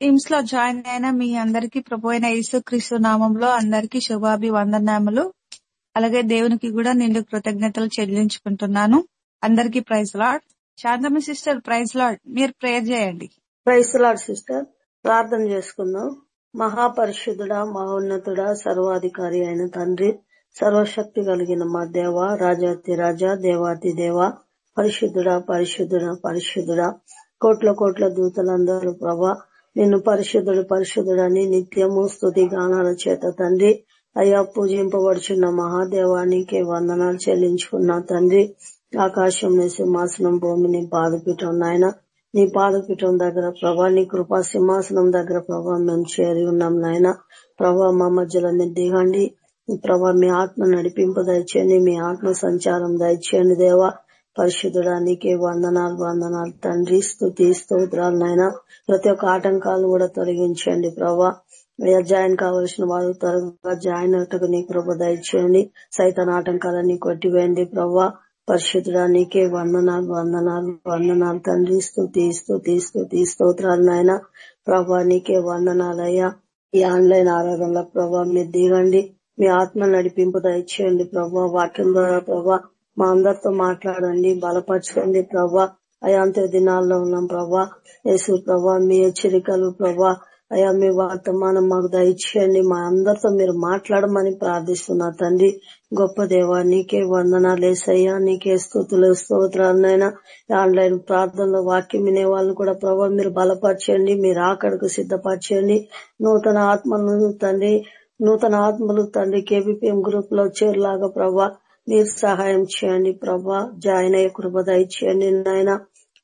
టీమ్స్లో join అయిన మీ అందరికీ ప్రభు అయిన యేసుక్రీస్తు నామంలో అందరికీ శుభాభివందనాములు. అలాగే దేవునికి కూడా నిండు కృతజ్ఞతలు చెల్లించుకుంటున్నాను. అందరికీ ప్రైజ్ లాడ్. శాంతమి సిస్టర్ ప్రైజ్ లాడ్. మీరు ప్రేయర్ చేయండి. Praise Lord sister. ప్రార్థన చేసుకుందాం. మహాపరిశుద్ధుడా మహోన్నతుడా సర్వాధికారి అయిన తండ్రి సర్వశక్తి కలిగిన మా దేవ రాజాతి రాజా దేవాతి దేవ పరిశుద్ధుడా పరిశుద్ధుడా పరిశుద్ధుడా. కోట్ల కోట్ల దూతలందరూ ప్రభా నిన్ను పరిశుద్ధుడు పరిశుద్ధుడని నిత్యము స్థుతి గానాల చేత తండ్రి. అయ్యా పూజింపబడుచున్న మహాదేవానికి వందనాలు చెల్లించుకున్న తండ్రి. ఆకాశం సింహాసనం భూమిని పాదపీఠం నాయన. నీ పాదపీఠం దగ్గర ప్రభా నీ కృపా సింహాసనం దగ్గర ప్రభా మేము చేరి ఉన్నాం నాయన. ప్రభా మా మధ్యలో మీరు దిగండి. ప్రభా మీ ఆత్మ నడిపింపు దయచేయండి. మీ ఆత్మ సంచారం దయచేయండి దేవా. పరిశుద్ధుడా నీకే వందనాలు వందనాలు. తండ్రి స్థుతి స్తోత్రాలు నాయన. ప్రతి ఒక్క ఆటంకాలు కూడా తొలగించండి ప్రభా. జాయిన్ కావలసిన వాళ్ళు త్వరగా జాయిన్ అవుటకు నీ కృప దయచేయండి. సైతాన్ ఆటంకాలన్నీ కొట్టివేయండి ప్రభా. పరిశుద్ధుడా నీకే వందనాలు వందనాలు వందనాలు. తండ్రి స్థుతి స్థుతి స్థుతి స్తోత్రాలు నాయన. ప్రభా నీకే వందనాలయ్యా. ఈ ఆన్లైన్ ఆరాధనలో ప్రభా మీరు దిగండి. మీ ఆత్మ నడిపింపు దయచేయండి ప్రభా. వాక్యం ద్వారా ప్రభా. మా అందరితో మాట్లాడండి బలపరచండి ప్రభా. అయాంత దినాల్లో ఉన్నాం ప్రభా. యేసు ప్రభా మీ హెచ్చరికలు ప్రభా. అయా మీ వర్తమానం మాకు దయచేయండి. మా అందరితో మీరు మాట్లాడమని ప్రార్థిస్తున్నా తండ్రి. గొప్ప దేవా నీకే వందనాలు వేసయ్యా నీకే స్థుతులు స్తోత్రాలనైనా ఆన్లైన్ ప్రార్థనలో వాక్యం వినే వాళ్ళు కూడా ప్రభా మీరు బలపరచండి. మీరు ఆకడకు సిద్ధపరచండి. నూతన ఆత్మలను తండ్రి నూతన ఆత్మలు తండ్రి కేబిపిఎం గ్రూప్లో చేరులాగా ప్రభా. మీరు సహాయం చేయండి ప్రభా. జాయిన్ అయ్యే కృప దయచేయండి నాయన.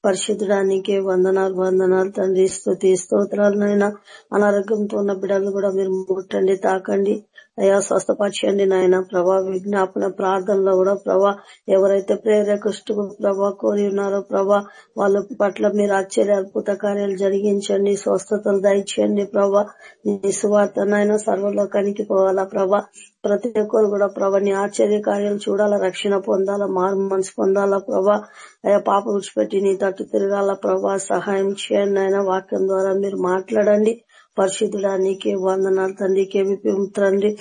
పరిశుద్ధడానికి వందనాలు వందనాలు తండ్రి. స్థుతి స్తోత్రాలు నాయన. అనారోగ్యంతో ఉన్న బిడ్డలు కూడా మీరు ముట్టండి తాకండి. అయ్యా స్వస్థపరచండి నాయన. ప్రభా విజ్ఞాపన ప్రార్థనలో కూడా ప్రభా ఎవరైతే ప్రేరేకృష్టు ప్రభా కోరి ఉన్నారో ప్రభా వాళ్ళ పట్ల మీరు ఆశ్చర్య అద్భుత కార్యాలు జరిగించండి స్వస్థతలు దయచేయండి ప్రభా. నీ సువార్త సర్వలోకానికి పోవాలా ప్రభా. ప్రతి ఒక్కరు కూడా ప్రభా నీ ఆశ్చర్య కార్యాలు చూడాలా రక్షణ పొందాలా మారు మనసు పొందాలా ప్రభా. అయ్యా పాప విడిచిపెట్టి నీ తట్టు తిరగాల ప్రభా. సహాయం చేయండి ఆయన వాక్యం ద్వారా మీరు మాట్లాడండి. పరిశుద్ధుడా నీకే వందనాలు తండ్రికి తండ్రి.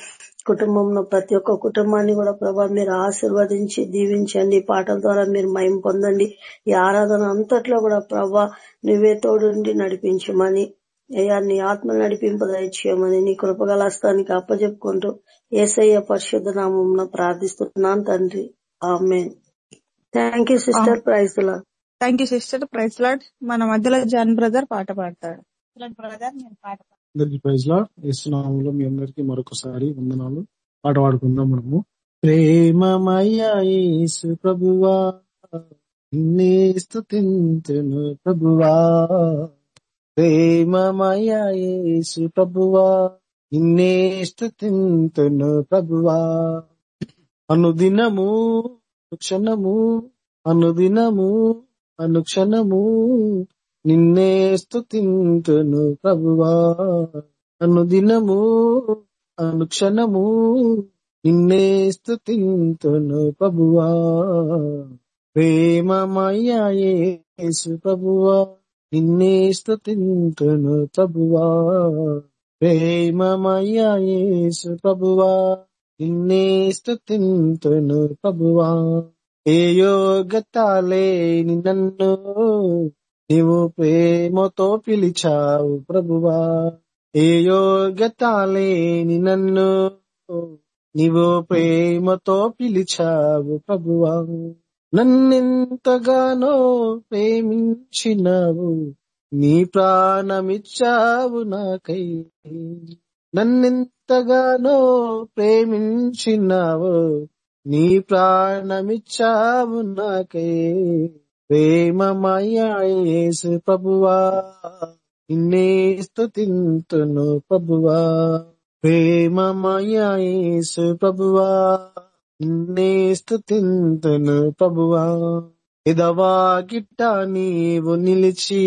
కుటుంబంలో ప్రతి ఒక్క కుటుంబాన్ని కూడా ప్రభా మీరు ఆశీర్వదించి దీవించండి. పాటల ద్వారా మీరు మయం పొందండి. ఈ ఆరాధన అంతట్లో కూడా ప్రభా నువ్వే తోడుండి నడిపించమని అయ్యా నీ ఆత్మ నడిపింపు దయచేయమని నీ కృపగలాస్తానికి అప్పచెప్పుకుంటూ ఏసయ్య పరిశుద్ధ నామం ప్రార్థిస్తున్నాను తండ్రి. ఆమె thank you sister praise thank you sister praise Lord మన మధ్యలో జాన్ బ్రదర్ పాట పాడతాడు. బ్రదర్ నేను పాట అందరికి ప్రైజ్ ఇస్తున్నాములో మీ అందరికి మరొకసారి వందనాలు. పాట పాడుకుందాం మనము. ప్రేమమయ్యేసు ప్రభువా నిన్నే స్తుతింతును ప్రభువా. ప్రేమమయ్యేసు ప్రభువా నిన్నే స్తుతింతును ప్రభువా. అనుదినము క్షణము అనుదినము అనుక్షణము నిన్నే స్తుతింతును ప్రభువా. అనుదినము అనుక్షణము నిన్నే స్తుతింతును ప్రభువా. ప్రేమమయ్యేసు ప్రభువా నిన్నే స్తుతింతును ప్రభువా. ప్రేమమయ్యేసు ప్రభువా నిన్నే స్తుతింతును ప్రభువా. ఏ యోగతాలే నన్ను నీవు ప్రేమతో పిలిచావు ప్రభువా. ఏ యోగ్యత లేని నన్ను నీవు ప్రేమతో పిలిచావు ప్రభువా. నన్నెంతగానో ప్రేమించినావు నీ ప్రాణమిచ్చావు నాకై. నన్నెంతగానో ప్రేమించినావు నీ ప్రాణమిచ్చావు నాకై. ప్రేమమయ్యేసు ప్రభువా నిన్నే స్తుతింతును ప్రభువా. ప్రేమమయ్యేసు ప్రభువా నిన్నే స్తుతింతును ప్రభువా. ఎదవా గిట్ట నీవు నిలిచి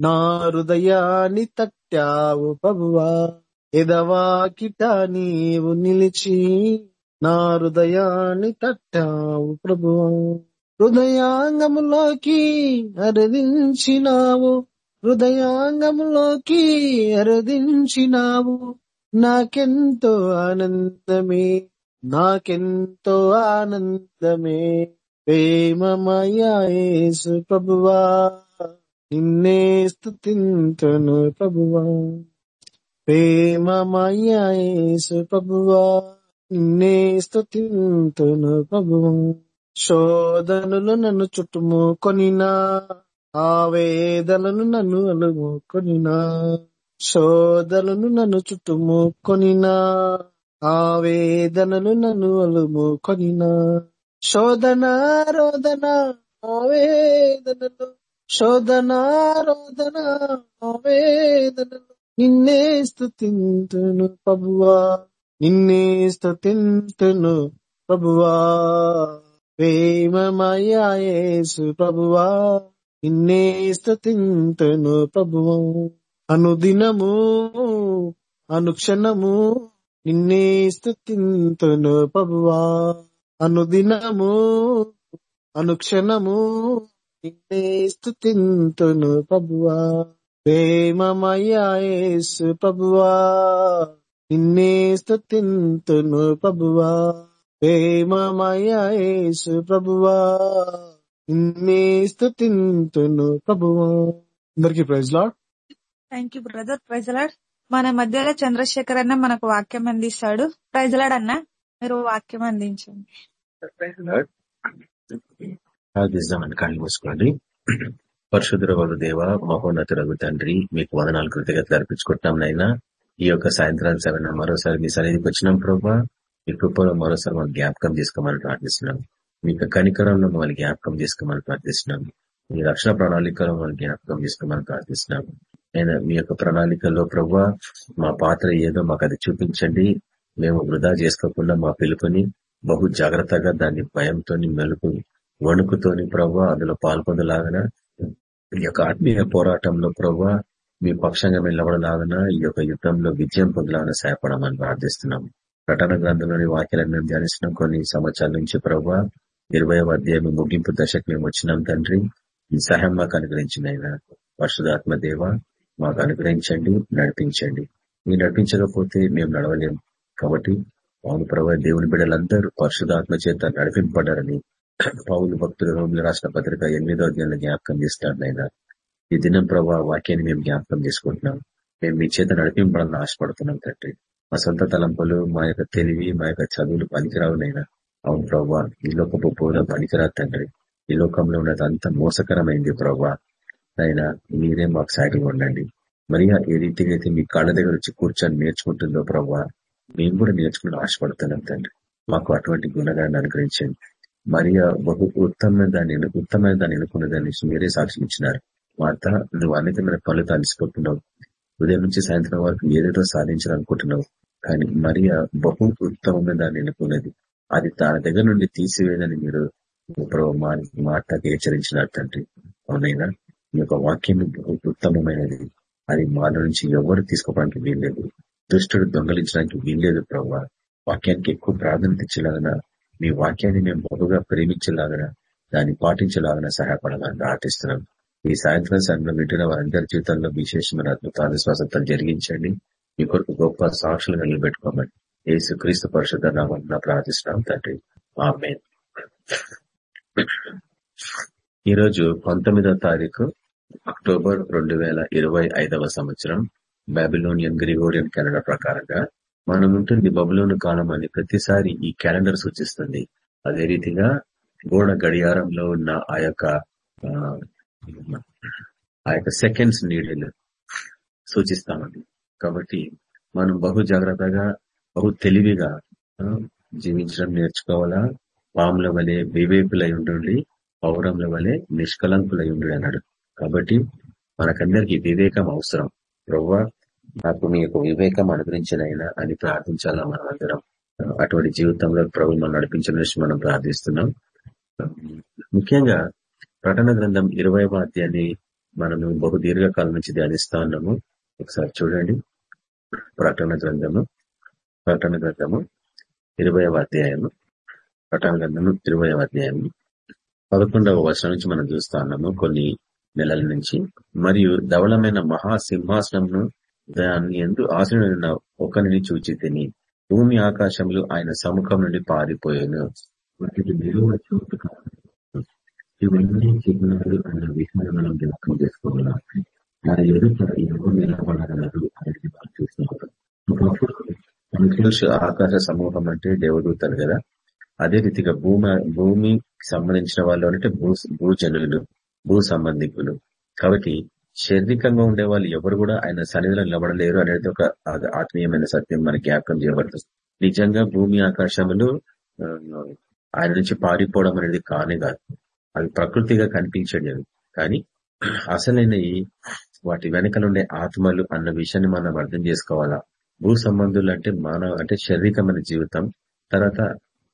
నా హృదయాన్ని తట్టావు ప్రభువా. ఎదవా గిట్ట నీవు నిలిచి నా హృదయాన్ని తట్టావు ప్రభువా. హృదయాంగములోకి అరదించినావు. హృదయాంగములోకి అరదించినావు. నాకెంతో ఆనందమే నాకెంతో ఆనందమే. ప్రేమమయేసు ప్రభువా నిన్నే స్థుతింతును ప్రభువా. ప్రేమమయేసు ప్రభువా నిన్నే స్థుతింతును ప్రభువా. శోధనులు నన్ను చుట్టుము కొనినా ఆవేదనలు నన్ను అలుము కొనినా. శోధనలు నన్ను చుట్టుముకొనినా ఆవేదనలు నన్ను అలుము కొనినా. శోధన రోదన ఆవేదనలు. శోధన రోదన ఆవేదనలు. నిన్నే స్థుతింతును ప్రభువా నిన్నే స్థుతింతును ప్రభువా. ప్రేమమయేసు ప్రభువా నిన్నే స్థుతింతును ప్రభువా. అనుదినము అనుక్షణము నిన్నే స్థుతింతును ప్రభువా. అనుదినము అనుక్షణము నిన్నే స్థుతింతును ప్రభువా. ప్రేమమయేసు ప్రభువా నిన్నే స్థుతింతును ప్రభువా. ప్రేమమయేసు ప్రభువా నిన్నే స్థుతింతును ప్రభువా. అందరికీ praise Lord. Thank you brother praise Lord మన మధ్యలో చంద్రశేఖర్ అన్న మనకు వాక్యం అందిస్తాడు. ప్రైజలాడ్ అన్న మీరు వాక్యం అందించండి. కళ్ళు మూసుకోండి. పరిశుద్ధ వల్ల దేవ మహోన్నతురగు తండ్రి మీకు వదనాలు కృతజ్ఞతలు అర్పించుకుంటున్నాం నైనా ఈ యొక్క సాయంత్రం సమయంలో మరోసారి మీ సన్నిధికి వచ్చినాం ప్రభా. మీ కృపలో మరోసారి మనం జ్ఞాపకం చేసుకోమని ప్రార్థిస్తున్నాం. మీ యొక్క కనికరంలో మమ్మల్ని జ్ఞాపకం చేసుకోమని ప్రార్థిస్తున్నాం. మీ రక్షణ ప్రణాళికలో మమ్మల్ని జ్ఞాపకం చేసుకోమని ప్రార్థిస్తున్నాం. నేను మీ యొక్క ప్రణాళికలో ప్రభా మా పాత్ర ఏదో మాకు అది చూపించండి. మేము వృధా చేసుకోకుండా మా పిలుపుని బహు జాగ్రత్తగా దాన్ని భయంతో మెలుపు వణుకుతోని ప్రభా అందులో పాల్పొందలాగన ఈ యొక్క ఆత్మీయ పోరాటంలో ప్రభా మీ పక్షంగా నిలబడలాగన ఈ యొక్క యుద్ధంలో విజయం పొందలాగన సహాయపడమని ప్రార్థిస్తున్నాము ప్రకటన గ్రంథంలోని వాక్యాలను మేము ధ్యానిస్తున్నాం. కొన్ని సంవత్సరాల నుంచి ప్రభా ఇరవై అధ్యాయం ముగింపు దశకు మేము వచ్చినాం తండ్రి. ఈ సహాయం మాకు అనుగ్రహించిన ఆయన. పరిశుధాత్మ దేవ మాకు అనుగ్రహించండి నడిపించండి. మీరు నడిపించకపోతే మేము నడవలేము. కాబట్టి అవును ప్రభావ దేవుని బిడ్డలందరూ పరిశుధాత్మ చేత నడిపింపడారని పౌలు భక్తులు రోమిలు రాసిన పత్రిక ఎనిమిదో అధ్యాయంలో జ్ఞాపకం చేస్తాడు ఆయన ఈ దినం ప్రభావ వాక్యాన్ని మేము జ్ఞాపకం చేసుకుంటున్నాం. మేము మీ చేత నడిపింపడాలని ఆశపడుతున్నాం తండ్రి. మా సొంత తలంపులు మా యొక్క తెలివి మా యొక్క చదువులు పనికిరావునైనా అవును ప్రభావ ఈ లోకపు పూల పనికిరా తండ్రి. ఈ లోకంలో ఉన్నది అంత మోసకరమైంది ప్రవ్వా అయినా మీరే మాకు సాటిగా ఉండండి మరియా ఏ రీతిగా అయితే మీ కాళ్ళ దగ్గర వచ్చి కూర్చొని నేర్చుకుంటుందో ప్రభావ మేము కూడా నేర్చుకుని ఆశపడుతున్నాం తండ్రి. మాకు అటువంటి గుణగాన్ని అనుగ్రహించండి. మరియా బహు ఉత్తమమైన దాన్ని ఉత్తమైన దాన్ని ఎన్నుకున్నదాన్ని మీరే సాక్షి ఇచ్చినారు. మాత నువ్వు అనేకమైన పనులు తలిసిపోతున్నావు ఉదయం నుంచి సాయంత్రం వరకు ఏదేదో సాధించాలనుకుంటున్నావు. కానీ మరియా బహు ఉత్తమమైన దాన్ని ఎన్నుకున్నది అది తన దగ్గర నుండి తీసివేదని మీరు మాటకి హెచ్చరించినారు తండ్రి అవునైనా? మీ యొక్క వాక్యం ఉత్తమమైనది. అది మా నుంచి ఎవరు తీసుకోవడానికి వీల్లేదు. దుష్టుడు దొంగలించడానికి వీల్లేదు ప్రభావ వాక్యానికి ఎక్కువ ప్రాధాన్యత ఇచ్చేలాగన మీ వాక్యాన్ని మేము బహుగా ప్రేమించేలాగన దాన్ని పాటించేలాగన సహాయపడాలని ప్రార్థిస్తున్నాం ఈ సాయంత్రం సమయంలో వింటున్న వారందరి జీవితంలో విశేషమైన అద్భుతాలు స్వస్థతలు జరిగించండి. మీ కొరకు గొప్ప సాక్షులుగా నిలబెట్టుకోమని ఏసు క్రీస్తు పరిషత్ నామన్న ప్రార్థిస్తున్నాం తండ్రి. ఆమె ఈరోజు పంతొమ్మిదో తారీఖు అక్టోబర్ రెండు వేల ఇరవై ఐదవ సంవత్సరం బాబిలోనియన్ గ్రిగోరియన్ క్యాలెండర్ ప్రకారంగా మనం ఉంటుంది బబులోని కాలం అని ప్రతిసారి ఈ క్యాలెండర్ సూచిస్తుంది. అదే రీతిగా గోడ గడియారంలో ఉన్న ఆ యొక్క ఆ యొక్క సెకండ్స్ నీడలు సూచిస్తామండి. కాబట్టి మనం బహు జాగ్రత్తగా బహు తెలివిగా జీవించడం నేర్చుకోవాలా? పాముల వలె వివేకులై ఉండండి. పౌరంల వలె నిష్కలంకులై ఉండు అన్నాడు. కాబట్టి మనకందరికీ వివేకం అవసరం. ప్రవ్వా నాకు మీ యొక్క వివేకం అనుగ్రహించినైనా అని ప్రార్థించాలా మనం అందరం అటువంటి జీవితంలో ప్రభు మనం నడిపించిన మనం ప్రార్థిస్తున్నాం. ముఖ్యంగా ప్రకటన గ్రంథం ఇరవై అధ్యాయాన్ని మనము బహు దీర్ఘకాలం నుంచి ధ్యానిస్తా ఉన్నాము. ఒకసారి చూడండి. ప్రకటన గ్రంథము ప్రకటన గ్రంథము ఇరవై అధ్యాయము ప్రకటన గ్రంథము ఇరవై అధ్యాయము. పదకొండవ వర్షం నుంచి మనం చూస్తా ఉన్నాము కొన్ని నెలల నుంచి. మరియు ధవళమైన మహాసింహాసనంను దాన్ని ఎందు ఆశ్రయున్న ఒకరిని చూచి తిని భూమి ఆకాశంలో ఆయన సముఖం నుండి పారిపోయాను. వాటికి నిలువ ఇవన్నీ చిహ్నాలు అన్న విషయాన్ని మనం జ్ఞాపకం చేసుకోవాలా మన ఎదుట ఎవరు నిలబడగలరు అనేది మనం చూస్తున్నారు ఒకప్పుడు ఆకాశ సమూహం అంటే దేవదూతలు కదా? అదే రీతిగా భూమి భూమి సంబంధించిన వాళ్ళు అంటే భూ భూజనులు భూ సంబంధికులు. కాబట్టి శారీరకంగా ఉండే వాళ్ళు ఎవరు కూడా ఆయన సన్నిధిలో నిలబడలేరు అనేది ఒక ఆత్మీయమైన సత్యం మనకి జ్ఞాపకం చేయబడుతుంది. నిజంగా భూమి ఆకాశములు ఆయన నుంచి పారిపోవడం అనేది కానే కాదు. అవి ప్రకృతిగా కనిపించడం కానీ అసలైనవి వాటి వెనకలుండే ఆత్మలు అన్న విషయాన్ని మనం అర్థం చేసుకోవాలా? భూ సంబంధులు అంటే మానవ అంటే శారీరకమైన జీవితం తర్వాత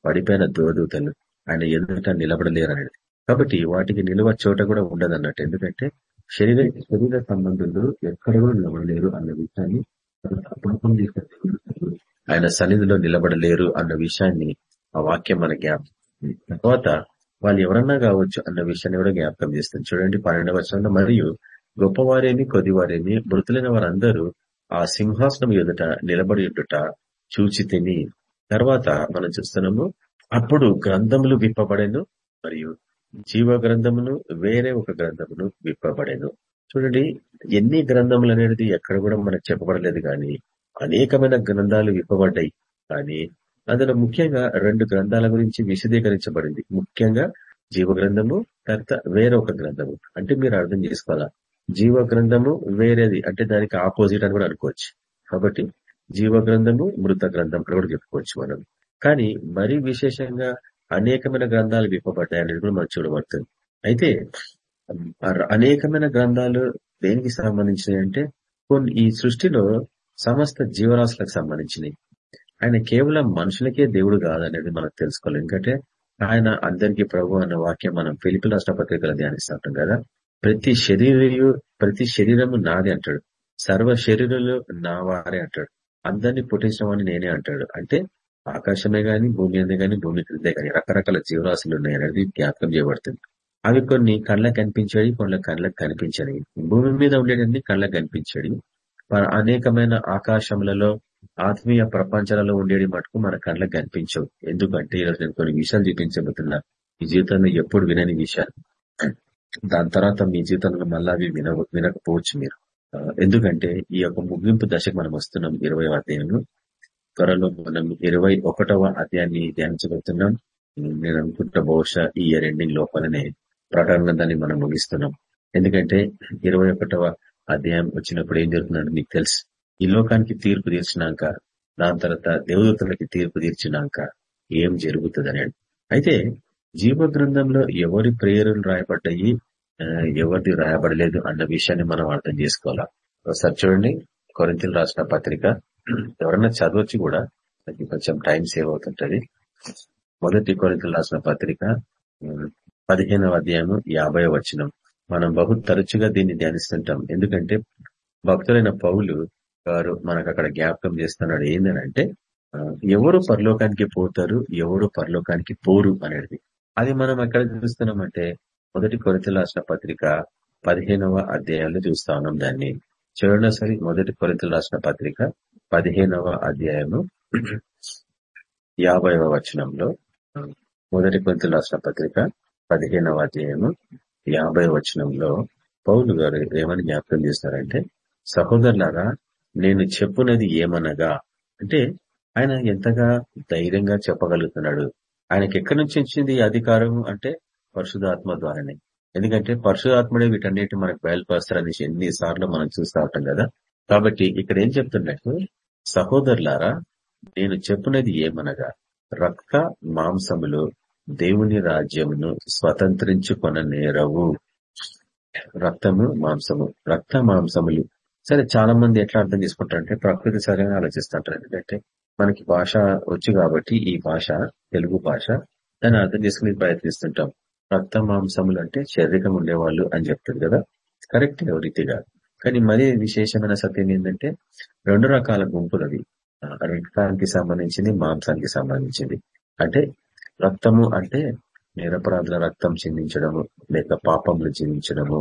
పడిపోయిన దోదూతలు ఆయన ఎదుట నిలబడలేరు అనేది. కాబట్టి వాటికి నిలువ చోట కూడా ఉండదు అన్నట్టు ఎందుకంటే శరీర శరీర సంబంధులు ఎక్కడ కూడా నిలబడలేరు అన్న విషయాన్ని ఆయన సన్నిధిలో నిలబడలేరు అన్న విషయాన్ని ఆ వాక్యం మన జ్ఞాపకం తర్వాత వాళ్ళు ఎవరన్నా కావచ్చు అన్న విషయాన్ని కూడా జ్ఞాపకం చేస్తుంది చూడండి పన్నెండవ వచనంలో మరియు గొప్పవారేమి కొద్దివారేమి మృతులైన వారందరూ ఆ సింహాసనం ఎదుట నిలబడి ఉండుట చూచి తిని తర్వాత మనం చూస్తున్నాము అప్పుడు గ్రంథములు విప్పబడేను మరియు జీవ గ్రంథమును వేరే ఒక గ్రంథమును విప్పబడేను. చూడండి ఎన్ని గ్రంథములు అనేది ఎక్కడ కూడా మనకు చెప్పబడలేదు కానీ అనేకమైన గ్రంథాలు విప్పబడ్డాయి. కానీ అందులో ముఖ్యంగా రెండు గ్రంథాల గురించి విశదీకరించబడింది. ముఖ్యంగా జీవ గ్రంథము తర్వాత వేరొక గ్రంథము. అంటే మీరు అర్థం చేసుకోవాలా? జీవ గ్రంథము వేరేది అంటే దానికి ఆపోజిట్ అని కూడా అనుకోవచ్చు. కాబట్టి జీవ గ్రంథము మృత గ్రంథం కూడా చెప్పుకోవచ్చు మనం. కానీ మరీ విశేషంగా అనేకమైన గ్రంథాలు విప్పబడ్డాయి అనేది కూడా మనం చూడబడుతుంది. అయితే అనేకమైన గ్రంథాలు దేనికి సంబంధించినవి అంటే కొన్ని ఈ సృష్టిలో సమస్త జీవరాశులకు సంబంధించినవి. ఆయన కేవలం మనుషులకే దేవుడు కాదనేది మనకు తెలుసుకోవాలి. ఎందుకంటే ఆయన అందరికీ ప్రభు అన్న వాక్యం మనం పిలిపి రాష్ట్ర పత్రికలు ధ్యానిస్తుంటాం కదా. ప్రతి శరీరయు ప్రతి శరీరము నాది అంటాడు. సర్వ శరీరులు నా వారే అంటాడు. అందరినీ పుట్టించడం నేనే అంటాడు. అంటే ఆకాశమే గాని భూమి అందే గాని భూమి క్రిందే గాని రకరకాల జీవరాశులు ఉన్నాయి అనేది జ్ఞాపకం చేయబడుతుంది. అవి కొన్ని కళ్ళకు కనిపించాయి కొన్ని కళ్ళకు కనిపించని భూమి మీద ఉండేటన్ని కళ్ళకు కనిపించాడు అనేకమైన ఆకాశములలో ఆత్మీయ ప్రపంచాలలో ఉండేది మటుకు మన కళ్ళకు కనిపించవు. ఎందుకంటే ఈరోజు నేను కొన్ని విషయాలు చూపించబోతున్నా. ఈ జీవితంలో ఎప్పుడు వినని విషయాలు. దాని తర్వాత మీ జీవితంలో మళ్ళా అవి విన వినకపోవచ్చు మీరు. ఎందుకంటే ఈ యొక్క ముగింపు దశకు మనం వస్తున్నాం ఇరవై అధ్యాయంలో. త్వరలో మనం ఇరవై ఒకటవ అధ్యాయాన్ని ధ్యానించబోతున్నాం. నేను అనుకుంటా బహుశా ఈ ఇయర్ ఎండింగ్ లోపలనే ప్రకటన దాన్ని మనం ముగిస్తున్నాం. ఎందుకంటే ఇరవై అధ్యాయం వచ్చినప్పుడు ఏం జరుగుతుందంటే మీకు తెలుసు. ఈ లోకానికి తీర్పు తీర్చినాక దాని తర్వాత దేవదూతలకి తీర్పు తీర్చినాక ఏం జరుగుతుంది అయితే జీవ గ్రంథంలో ఎవరి ప్రేయరులు రాయబడ్డాయి ఎవరిది రాయబడలేదు అన్న విషయాన్ని మనం అర్థం చేసుకోవాలా? ఒకసారి చూడండి కొరింతలు రాసిన పత్రిక. ఎవరన్నా చదవచ్చు కూడా నాకు కొంచెం టైం సేవ్ అవుతుంటది. మొదటి కొరింతలు రాసిన పత్రిక పదిహేనవ అధ్యాయము యాభై వచనం. మనం బహు తరచుగా దీన్ని ధ్యానిస్తుంటాం. ఎందుకంటే భక్తులైన పౌలు గారు మనకు అక్కడ జ్ఞాపకం చేస్తున్నాడు ఏంటంటే ఎవరు పరలోకానికి పోతారు ఎవరు పరలోకానికి పోరు అనేది. అది మనం ఎక్కడ చూస్తున్నామంటే మొదటి కొరతలు రాసిన పత్రిక పదిహేనవ అధ్యాయంలో చూస్తా ఉన్నాం దాన్ని. చూడండి సరి మొదటి కొరతలు రాసిన పత్రిక పదిహేనవ అధ్యాయము యాభైవ వచనంలో మొదటి కొరతలు రాసిన పత్రిక పదిహేనవ అధ్యాయము యాభై వచనంలో పౌలు గారు ఏమని జ్ఞాపకం చేస్తారంటే సహోదరులారా నేను చెప్పునది ఏమనగా? అంటే ఆయన ఎంతగా ధైర్యంగా చెప్పగలుగుతున్నాడు? ఆయనకి ఎక్కడి నుంచి వచ్చింది అధికారం అంటే పరిశుధాత్మ ద్వారానే. ఎందుకంటే పరిశుధాత్మడే వీటన్నిటి మనకు బయలుపరుస్తారని ఎన్నిసార్లు మనం చూస్తూ ఉంటాం కదా. కాబట్టి ఇక్కడ ఏం చెప్తున్నట్టు? సహోదరులారా నేను చెప్పినది ఏమనగా? రక్త మాంసములు దేవుని రాజ్యమును స్వతంత్రించుకొన నేరవు రక్తము మాంసము. రక్త మాంసములు సరే చాలా మంది ఎట్లా అర్థం చేసుకుంటారంటే ప్రకృతి సరైన ఆలోచిస్తుంటారు. ఎందుకంటే మనకి భాష వచ్చు కాబట్టి ఈ భాష తెలుగు భాష దాన్ని అర్థం చేసుకుని ప్రయత్నిస్తుంటాం. రక్త మాంసములు అంటే శారీరకం ఉండేవాళ్ళు అని చెప్తుంది కదా. కరెక్ట్ రీతిగా. కానీ మరీ విశేషమైన సత్యం ఏంటంటే రెండు రకాల గుంపులు అవి. రక్తానికి సంబంధించింది మాంసానికి సంబంధించింది అంటే రక్తము అంటే నిరపరాధుల రక్తం చిందించడము లేక పాపములు జీవించడము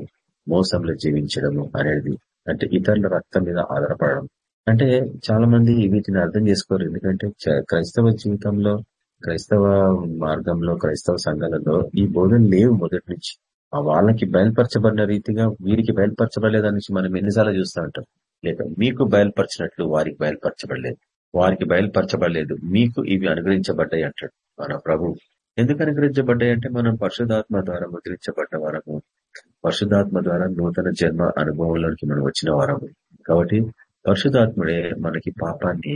మోసంలో జీవించడము అనేది. అంటే ఇతరుల రక్తం మీద ఆధారపడడం. అంటే చాలా మంది వీటిని అర్థం చేసుకోరు. ఎందుకంటే క్రైస్తవ జీవితంలో క్రైస్తవ మార్గంలో క్రైస్తవ సంఘాలలో ఈ బోధన లేవు మొదటి నుంచి. ఆ వాళ్ళకి బయలుపరచబడిన రీతిగా వీరికి బయలుపరచబడలేదనేసి మనం ఎన్నిసార్లు చూస్తూ ఉంటాం. లేక మీకు బయలుపరిచినట్లు వారికి బయలుపరచబడలేదు. వారికి బయలుపరచబడలేదు. మీకు ఇవి అనుగ్రహించబడ్డాయి అంటాడు మన ప్రభు. ఎందుకు అనుగ్రహించబడ్డాయి అంటే మనం పరిశుధాత్మ ద్వారా ముద్రించబడ్డ వరకు పరిశుధాత్మ ద్వారా నూతన జన్మ అనుభవంలోనికి మనం వచ్చిన వారము. కాబట్టి పరిశుధాత్ముడే మనకి పాపాన్ని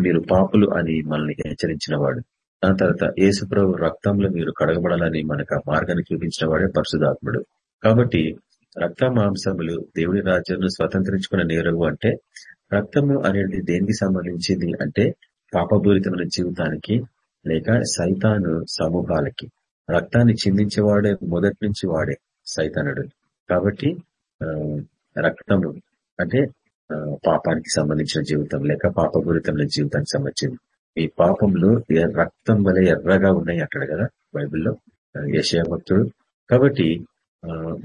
మీరు పాపులు అని మనల్ని హెచ్చరించిన వాడు. దాని తర్వాత యేసుప్రభు రక్తంలో మీరు కడగబడాలని మనకు ఆ మార్గాన్ని చూపించిన వాడే పరిశుధాత్ముడు కాబట్టి రక్త మాంసములు దేవుడి రాజ్యాన్ని స్వతంత్రించుకున్న నేరవు అంటే రక్తము అనేది దేనికి సంబంధించింది అంటే పాపపూరితమైన జీవితానికి లేక సైతాను సమూహాలకి. రక్తాన్ని చిందించేవాడే మొదటి నుంచి వాడే సైతానుడు. కాబట్టి రక్తము అంటే పాపానికి సంబంధించిన జీవితం లేక పాపపూరితమైన జీవితానికి సంబంధించింది. ఈ పాపంలో రక్తం వలె ఎర్రగా ఉన్నాయి అక్కడ కదా బైబిల్లో యశయభక్తుడు కాబట్టి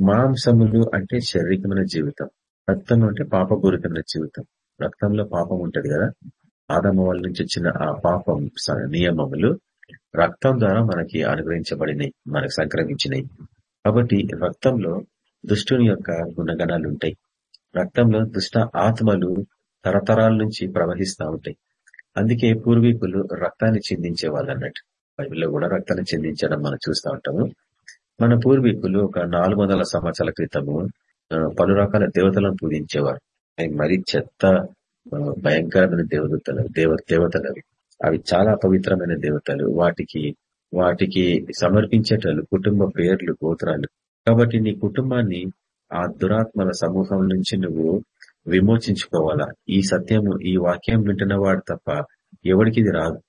మాంసములు అంటే శారీరకమైన జీవితం రక్తం అంటే పాపపూరితమైన జీవితం. రక్తంలో పాపం ఉంటది కదా ఆదమ వాళ్ళ నుంచి వచ్చిన ఆ పాపం నియమములు రక్తం ద్వారా మనకి అనుగ్రహించబడినాయి మనకు సంక్రమించినాయి కాబట్టి రక్తంలో దుష్టుని యొక్క గుణగణాలు ఉంటాయి. రక్తంలో దుష్ట ఆత్మలు తరతరాల నుంచి ప్రవహిస్తూ ఉంటాయి. అందుకే పూర్వీకులు రక్తాన్ని చిందించే వాళ్ళు అన్నట్టు బైబిల్లో కూడా రక్తాన్ని చిందించడం మనం చూస్తూ ఉంటాము. మన పూర్వీకులు ఒక నాలుగు వందల సంవత్సరాల క్రితము పలు రకాల దేవతలను పూజించేవారు. అవి మరీ చెత్త భయంకరమైన దేవదూతలు దేవ దేవతలు అవి. అవి చాలా పవిత్రమైన దేవతలు. వాటికి వాటికి సమర్పించేటలు కుటుంబ పేర్లు గోత్రాలు. కాబట్టి నీ కుటుంబాన్ని ఆ దురాత్మల సమూహం నుంచి నువ్వు విమోచించుకోవాలా? ఈ సత్యము ఈ వాక్యం వింటున్న వాడు తప్ప ఎవరికి ఇది రాదు.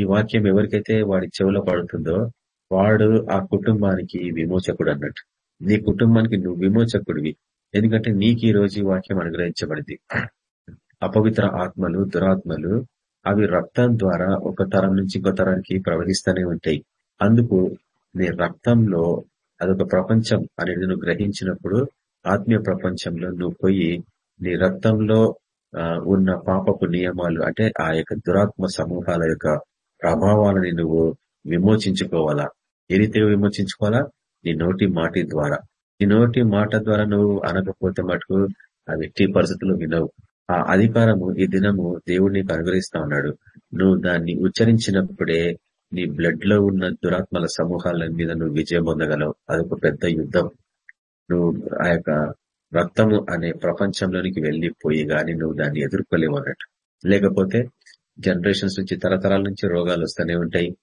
ఈ వాక్యం ఎవరికైతే వాడి చెవులో పడుతుందో వాడు ఆ కుటుంబానికి విమోచకుడు అన్నట్టు. నీ కుటుంబానికి నువ్వు విమోచకుడివి. ఎందుకంటే నీకు ఈ రోజు ఈ వాక్యం అనుగ్రహించబడింది. అపవిత్ర ఆత్మలు దురాత్మలు అవి రక్తం ద్వారా ఒక తరం నుంచి ఇంకో తరానికి ప్రవహిస్తూనే ఉంటాయి. అందుకు నీ రక్తంలో అదొక ప్రపంచం అనేది నువ్వు గ్రహించినప్పుడు ఆత్మీయ ప్రపంచంలో నువ్వు పోయి నీ రక్తంలో ఉన్న పాపపు నియమాలు అంటే ఆ యొక్క దురాత్మ సమూహాల యొక్క ప్రభావాలని నువ్వు విమోచించుకోవాలా? ఏ రీతిగా విమోచించుకోవాలా? నీ నోటి మాటి ద్వారా. నీ నోటి మాట ద్వారా నువ్వు అనకపోతే మటుకు అవి ఎట్టి పరిస్థితులు వినవు. ఆ అధికారము ఈ దినము దేవుడు నీకు అనుగ్రహిస్తా ఉన్నాడు. నువ్వు దాన్ని ఉచ్చరించినప్పుడే నీ బ్లడ్లో ఉన్న దురాత్మల సమూహాల మీద నువ్వు విజయం పొందగలవు. అదొక పెద్ద యుద్ధం. నువ్వు ఆ యొక్క రక్తము అనే ప్రపంచంలోనికి వెళ్ళిపోయి గాని నువ్వు దాన్ని ఎదుర్కోలేవు అన్నట్టు. లేకపోతే జనరేషన్స్ నుంచి తరతరాల నుంచి రోగాలు వస్తూనే ఉంటాయి.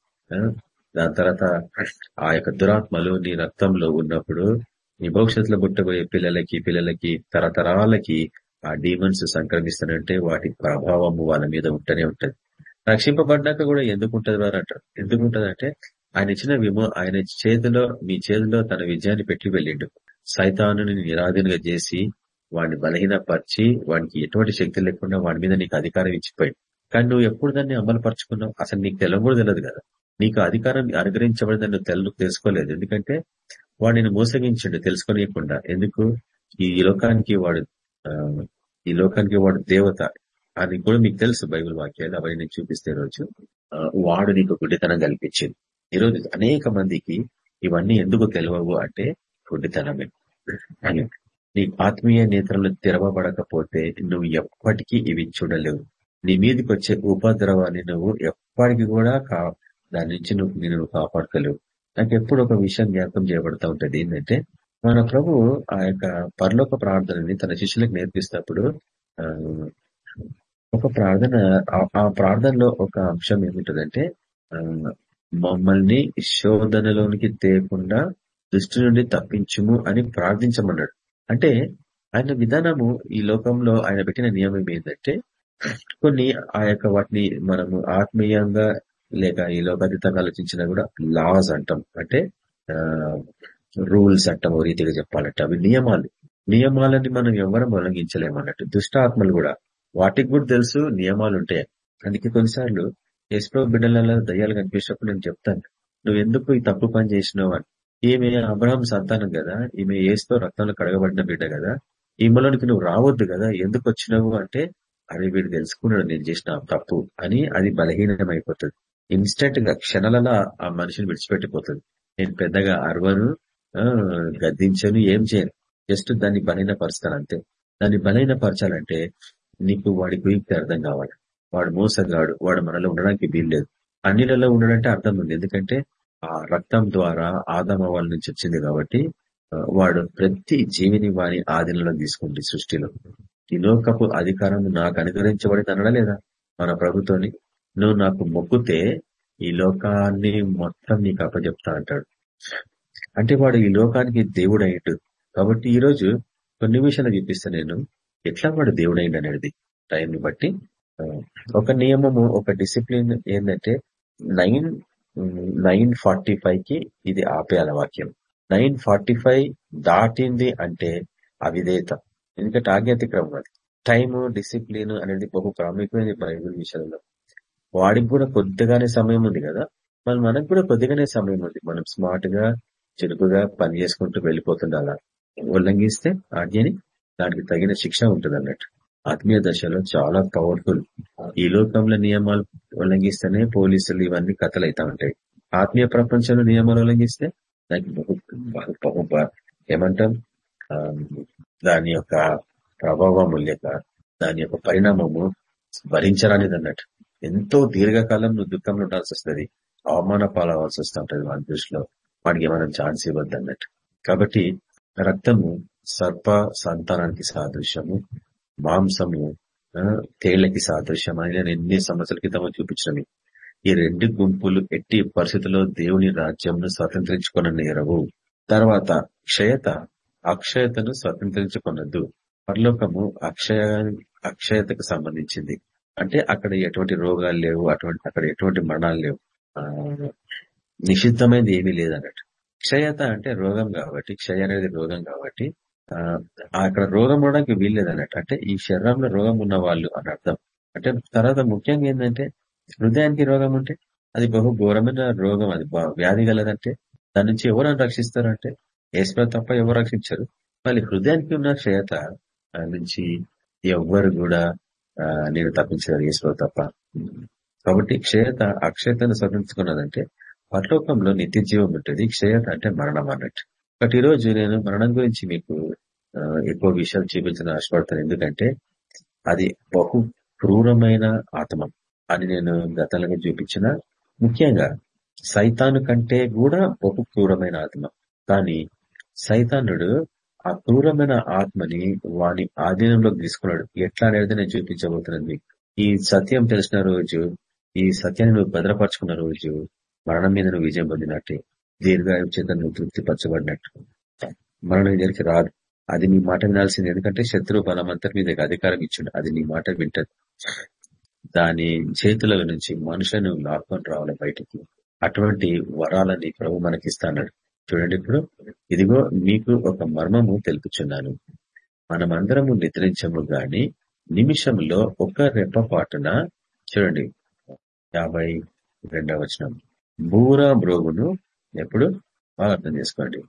దాని తర్వాత ఆ యొక్క దురాత్మలు నీ రక్తంలో ఉన్నప్పుడు నీ భవిష్యత్తులో పుట్టబోయే పిల్లలకి పిల్లలకి తరతరాలకి ఆ డీమన్స్ సంక్రమిస్తానంటే వాటి ప్రభావము వాళ్ళ మీద ఉంటూనే ఉంటది. రక్షింపబడ్డాక కూడా ఎందుకు ఉంటది వారు అంటారు? ఎందుకు ఉంటదంటే అంటే ఆయన ఇచ్చిన విమో ఆయన చేతిలో మీ చేతిలో తన విజయాన్ని పెట్టి వెళ్ళిండు. సైతానుని నిరాధీనంగా చేసి వాడిని బలహీనపరిచి వాడికి ఎటువంటి శక్తి లేకుండా వాడి మీద నీకు అధికారం ఇచ్చిపోయింది కానీ నువ్వు ఎప్పుడు దాన్ని అమలు పరుచుకున్నావు అసలు నీకు తెలం కూడా తెలియదు కదా. నీకు అధికారం అనుగ్రహించబడిందని నువ్వు తెలు తెలుసుకోలేదు. ఎందుకంటే వాడిని మోసగించండు తెలుసుకోనియకుండా. ఎందుకు? ఈ లోకానికి వాడు ఈ లోకానికి వాడు దేవత అది కూడా మీకు తెలుసు బైబుల్ వాక్యాలు అవన్నీ నేను చూపిస్తే రోజు వాడు నీకు గుడ్డితనం కల్పించింది. ఈరోజు అనేక మందికి ఇవన్నీ ఎందుకు తెలియవు అంటే గుడ్డితనమే. అని. నీ ఆత్మీయ నేత్రలు తెరవబడకపోతే నువ్వు ఎప్పటికీ ఇవి చూడలేవు. నీ మీదకి వచ్చే ఉపద్రవాన్ని నువ్వు ఎప్పటికీ కూడా దాని నుంచి నువ్వు నేను కాపాడుకోలేవు. నాకు ఎప్పుడు ఒక విషయం జ్ఞాపకం చేయబడతా ఉంటది. ఏంటంటే మన ప్రభు ఆ యొక్క పరలోక ప్రార్థనని తన శిష్యులకు నేర్పిస్తప్పుడు ఒక ప్రార్థన ఆ ప్రార్థనలో ఒక అంశం ఏమిటంటే మమ్మల్ని శోధనలోనికి తేకుండా దృష్టి నుండి తప్పించుము అని ప్రార్థించమన్నాడు. అంటే ఆయన విధానము ఈ లోకంలో ఆయన పెట్టిన నియమం ఏంటంటే కొన్ని ఆ యొక్క వాటిని మనము ఆత్మీయంగా లేక ఈ లోకాతీతంగా ఆలోచించినా కూడా లాస్ అంటాం. అంటే రూల్స్ అంటాం ఓ రీతిగా చెప్పాలంటే అవి నియమాలు. నియమాలని మనం ఎవరం ఉల్లంఘించలేమన్నట్టు. దుష్టాత్మలు కూడా. వాటికి కూడా తెలుసు నియమాలు ఉంటాయి అందుకే కొన్నిసార్లు ఎస్ప్రో బిడ్డలలో దయ్యాలు కనిపించినప్పుడు నేను చెప్తాను. నువ్వు ఎందుకు ఈ తప్పు పని చేసినావు? అని. ఈమె అబ్రహం సంతానం కదా. ఈమె ఏస్తో రక్తంలో కడగబడిన బిడ్డ కదా. ఈమెలోనికి నువ్వు రావద్దు కదా. ఎందుకు వచ్చినావు అంటే అరే వీడు తెలుసుకున్నాడు నేను చేసిన తప్పు అని అది బలహీనమైపోతుంది. ఇన్స్టెంట్గా క్షణాలలో ఆ మనిషిని విడిచిపెట్టిపోతుంది. నేను పెద్దగా అరవను గద్దించను ఏం చేయను. జస్ట్ దాన్ని బలైన అంతే దాన్ని బలైన పరచాలంటే నీకు వాడి కుయుక్తి అర్థం కావాలి. వాడు మోసగాడు వాడు మనలో ఉండడానికి వీల్లేదు. అన్నిలలో ఉండడంటే అర్థం ఉంది. ఎందుకంటే ఆ రక్తం ద్వారా ఆదమ వాళ్ళ నుంచి వచ్చింది కాబట్టి వాడు ప్రతి జీవిని వారి ఆధీనంలో తీసుకుంది సృష్టిలో. ఈ లోకపు అధికారం నాకు అనుగ్రహించబడింది అనడా లేదా? మన ప్రభుత్వాన్ని. నువ్వు నాకు మొక్కుతే ఈ లోకాన్ని మొత్తం నీకు అప్పచెప్తా అంటాడు. అంటే వాడు ఈ లోకానికి దేవుడు కాబట్టి ఈ రోజు కొన్ని విషయాలు చూపిస్తాను నేను. ఎట్లా వాడు దేవుడు అనేది. టైంని బట్టి ఒక నియమము ఒక డిసిప్లిన్ ఏంటంటే నైన్ నైన్ ఫార్టీ ఫైవ్కి ఇది ఆపేయాల వాక్యం. నైన్ ఫార్టీ ఫైవ్ దాటింది అంటే అవిధేయత. ఎందుకంటే ఆజ్ఞాతిక్రమం అది. టైమ్ డిసిప్లిన్ అనేది బహు ప్రాముఖ్యమైనది బైబుల్ విషయంలో. వాడికి కూడా కొద్దిగానే సమయం ఉంది కదా. మరి మనకు కూడా కొద్దిగానే సమయం ఉంది. మనం స్మార్ట్గా చురుకుగా పని చేసుకుంటూ వెళ్ళిపోతుండాల ఉల్లంఘిస్తే ఆజ్ఞని దానికి తగిన శిక్ష ఉంటుంది అన్నట్టు ఆత్మీయ దశలో చాలా పవర్ఫుల్ ఈ లోకంలో నియమాలు ఉల్లంఘిస్తేనే పోలీసులు ఇవన్నీ కథలు ఉంటాయి ఆత్మీయ ప్రపంచంలో నియమాలు ఉల్లంఘిస్తే దానికి బహు ఏమంటాం? దాని యొక్క ప్రభావము లేక దాని యొక్క పరిణామము భరించరానిది అన్నట్టు ఎంతో దీర్ఘకాలం నువ్వు దుఃఖంలో ఉండాల్సి వస్తుంది అవమాన పాలవలసి వస్తుంటది మన దృష్టిలో. వాడికి మనం ఛాన్స్ ఇవ్వద్దు అన్నట్టు. కాబట్టి రక్తము సర్ప సంతానానికి సాదృశ్యము మాంసము తేళ్ళకి సాదృశ్యం అని నేను ఎన్ని సంవత్సరాల క్రితం చూపించినవి ఈ రెండు గుంపులు ఎట్టి పరిస్థితుల్లో దేవుని రాజ్యంను స్వతంత్రించుకున్న నేరవు. తర్వాత క్షయత అక్షయతను స్వతంత్రించుకున్నద్దు పరలోకము అక్షయ అక్షయతకు సంబంధించింది. అంటే అక్కడ ఎటువంటి రోగాలు లేవు అటువంటి అక్కడ ఎటువంటి మరణాలు లేవు. నిషిద్ధమైనది ఏమీ లేదన్నట్టు. క్షయత అంటే రోగం కాబట్టి క్షయ అనేది రోగం కాబట్టి అక్కడ రోగం ఉండడానికి వీల్లేదన్నట్టు. అంటే ఈ శరీరంలో రోగం ఉన్న వాళ్ళు అని అర్థం. అంటే తర్వాత ముఖ్యంగా ఏంటంటే హృదయానికి రోగం ఉంటే అది బహు ఘోరమైన రోగం. అది వ్యాధి గలదంటే దాని నుంచి ఎవరు రక్షిస్తారంటే ఏశ్వర తప్ప ఎవరు రక్షించరు. మళ్ళీ హృదయానికి ఉన్న క్షయత నుంచి ఎవ్వరు కూడా నేను తప్పించలేదు ఈశ్వరు తప్ప. కాబట్టి క్షయత అక్షయతను స్వతంత్రుకున్నదంటే పరలోకంలో నిత్య జీవం ఉంటుంది క్షయత అంటే మరణం అన్నట్టు. బట్ ఈ రోజు నేను మరణం గురించి మీకు ఎక్కువ విషయాలు చూపించిన ఆశపడతాను. ఎందుకంటే అది బహు క్రూరమైన ఆత్మ అని నేను గతంలో చూపించిన. ముఖ్యంగా సైతాను కంటే కూడా బహు క్రూరమైన ఆత్మ. కానీ సైతానుడు ఆ క్రూరమైన ఆత్మని వాని ఆధీనంలోకి తీసుకున్నాడు. ఎట్లా అనేది నేను చూపించబోతున్నాను ఈ సత్యం తెలిసిన రోజు ఈ సత్యాన్ని నువ్వు భద్రపరచుకున్న రోజు మరణం మీద నువ్వు విజయం పొందినట్టే. దీర్ఘాయు చేత నువ్వు తృప్తిపరచబడినట్టు. మరణం దగ్గరికి రాదు. అది నీ మాట వినాల్సింది. ఎందుకంటే శత్రు బలమంతటి మీద అధికారం ఇచ్చిండు. అది నీ మాట వింటది. దాని చేతుల నుంచి మనుషులను లాక్కొని రావాలి బయటికి. అటువంటి వరాలని ప్రభు మనకిస్తాడు చూడండి ఇప్పుడు. ఇదిగో మీకు ఒక మర్మము తెలుపుచున్నాను. మనమందరము నిద్రించము గాని నిమిషంలో ఒక రెప్పపాటున చూడండి. యాభై రెండవ వచనం. బూరా బ్రోగును ఎప్పుడు? బాగా అర్థం చేసుకోండి.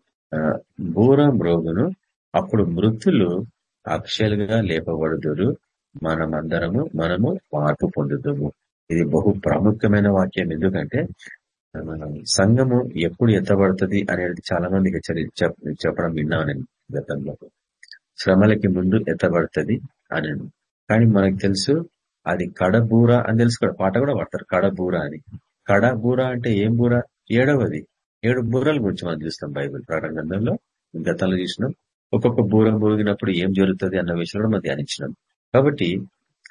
బూర బ్రోగును అప్పుడు మృతులు అక్షలుగా లేపబడుదురు. మనమందరము మనము మార్పు పొందుతాము ఇది బహు ప్రాముఖ్యమైన వాక్యం. ఎందుకంటే సంఘము ఎప్పుడు ఎత్తబడుతుంది అనేది చాలా మందికి చెప్పడం విన్నాను నేను గతంలో. శ్రమలకి ముందు ఎత్తబడుతుంది అని. కానీ మనకు తెలుసు అది కడబూర అని తెలుసు పాట కూడా పడతారు. కడబూర అని. కడబూర అంటే ఏం బూర? ఏడవది. ఏడు బూరల గురించి మనం చూస్తాం బైబిల్ ప్రకటన గ్రంథంలో గతంలో చూసినాం. ఒక్కొక్క బూర మోగినప్పుడు ఏం జరుగుతుంది అన్న విషయం కూడా మనం ధ్యానించినాం. కాబట్టి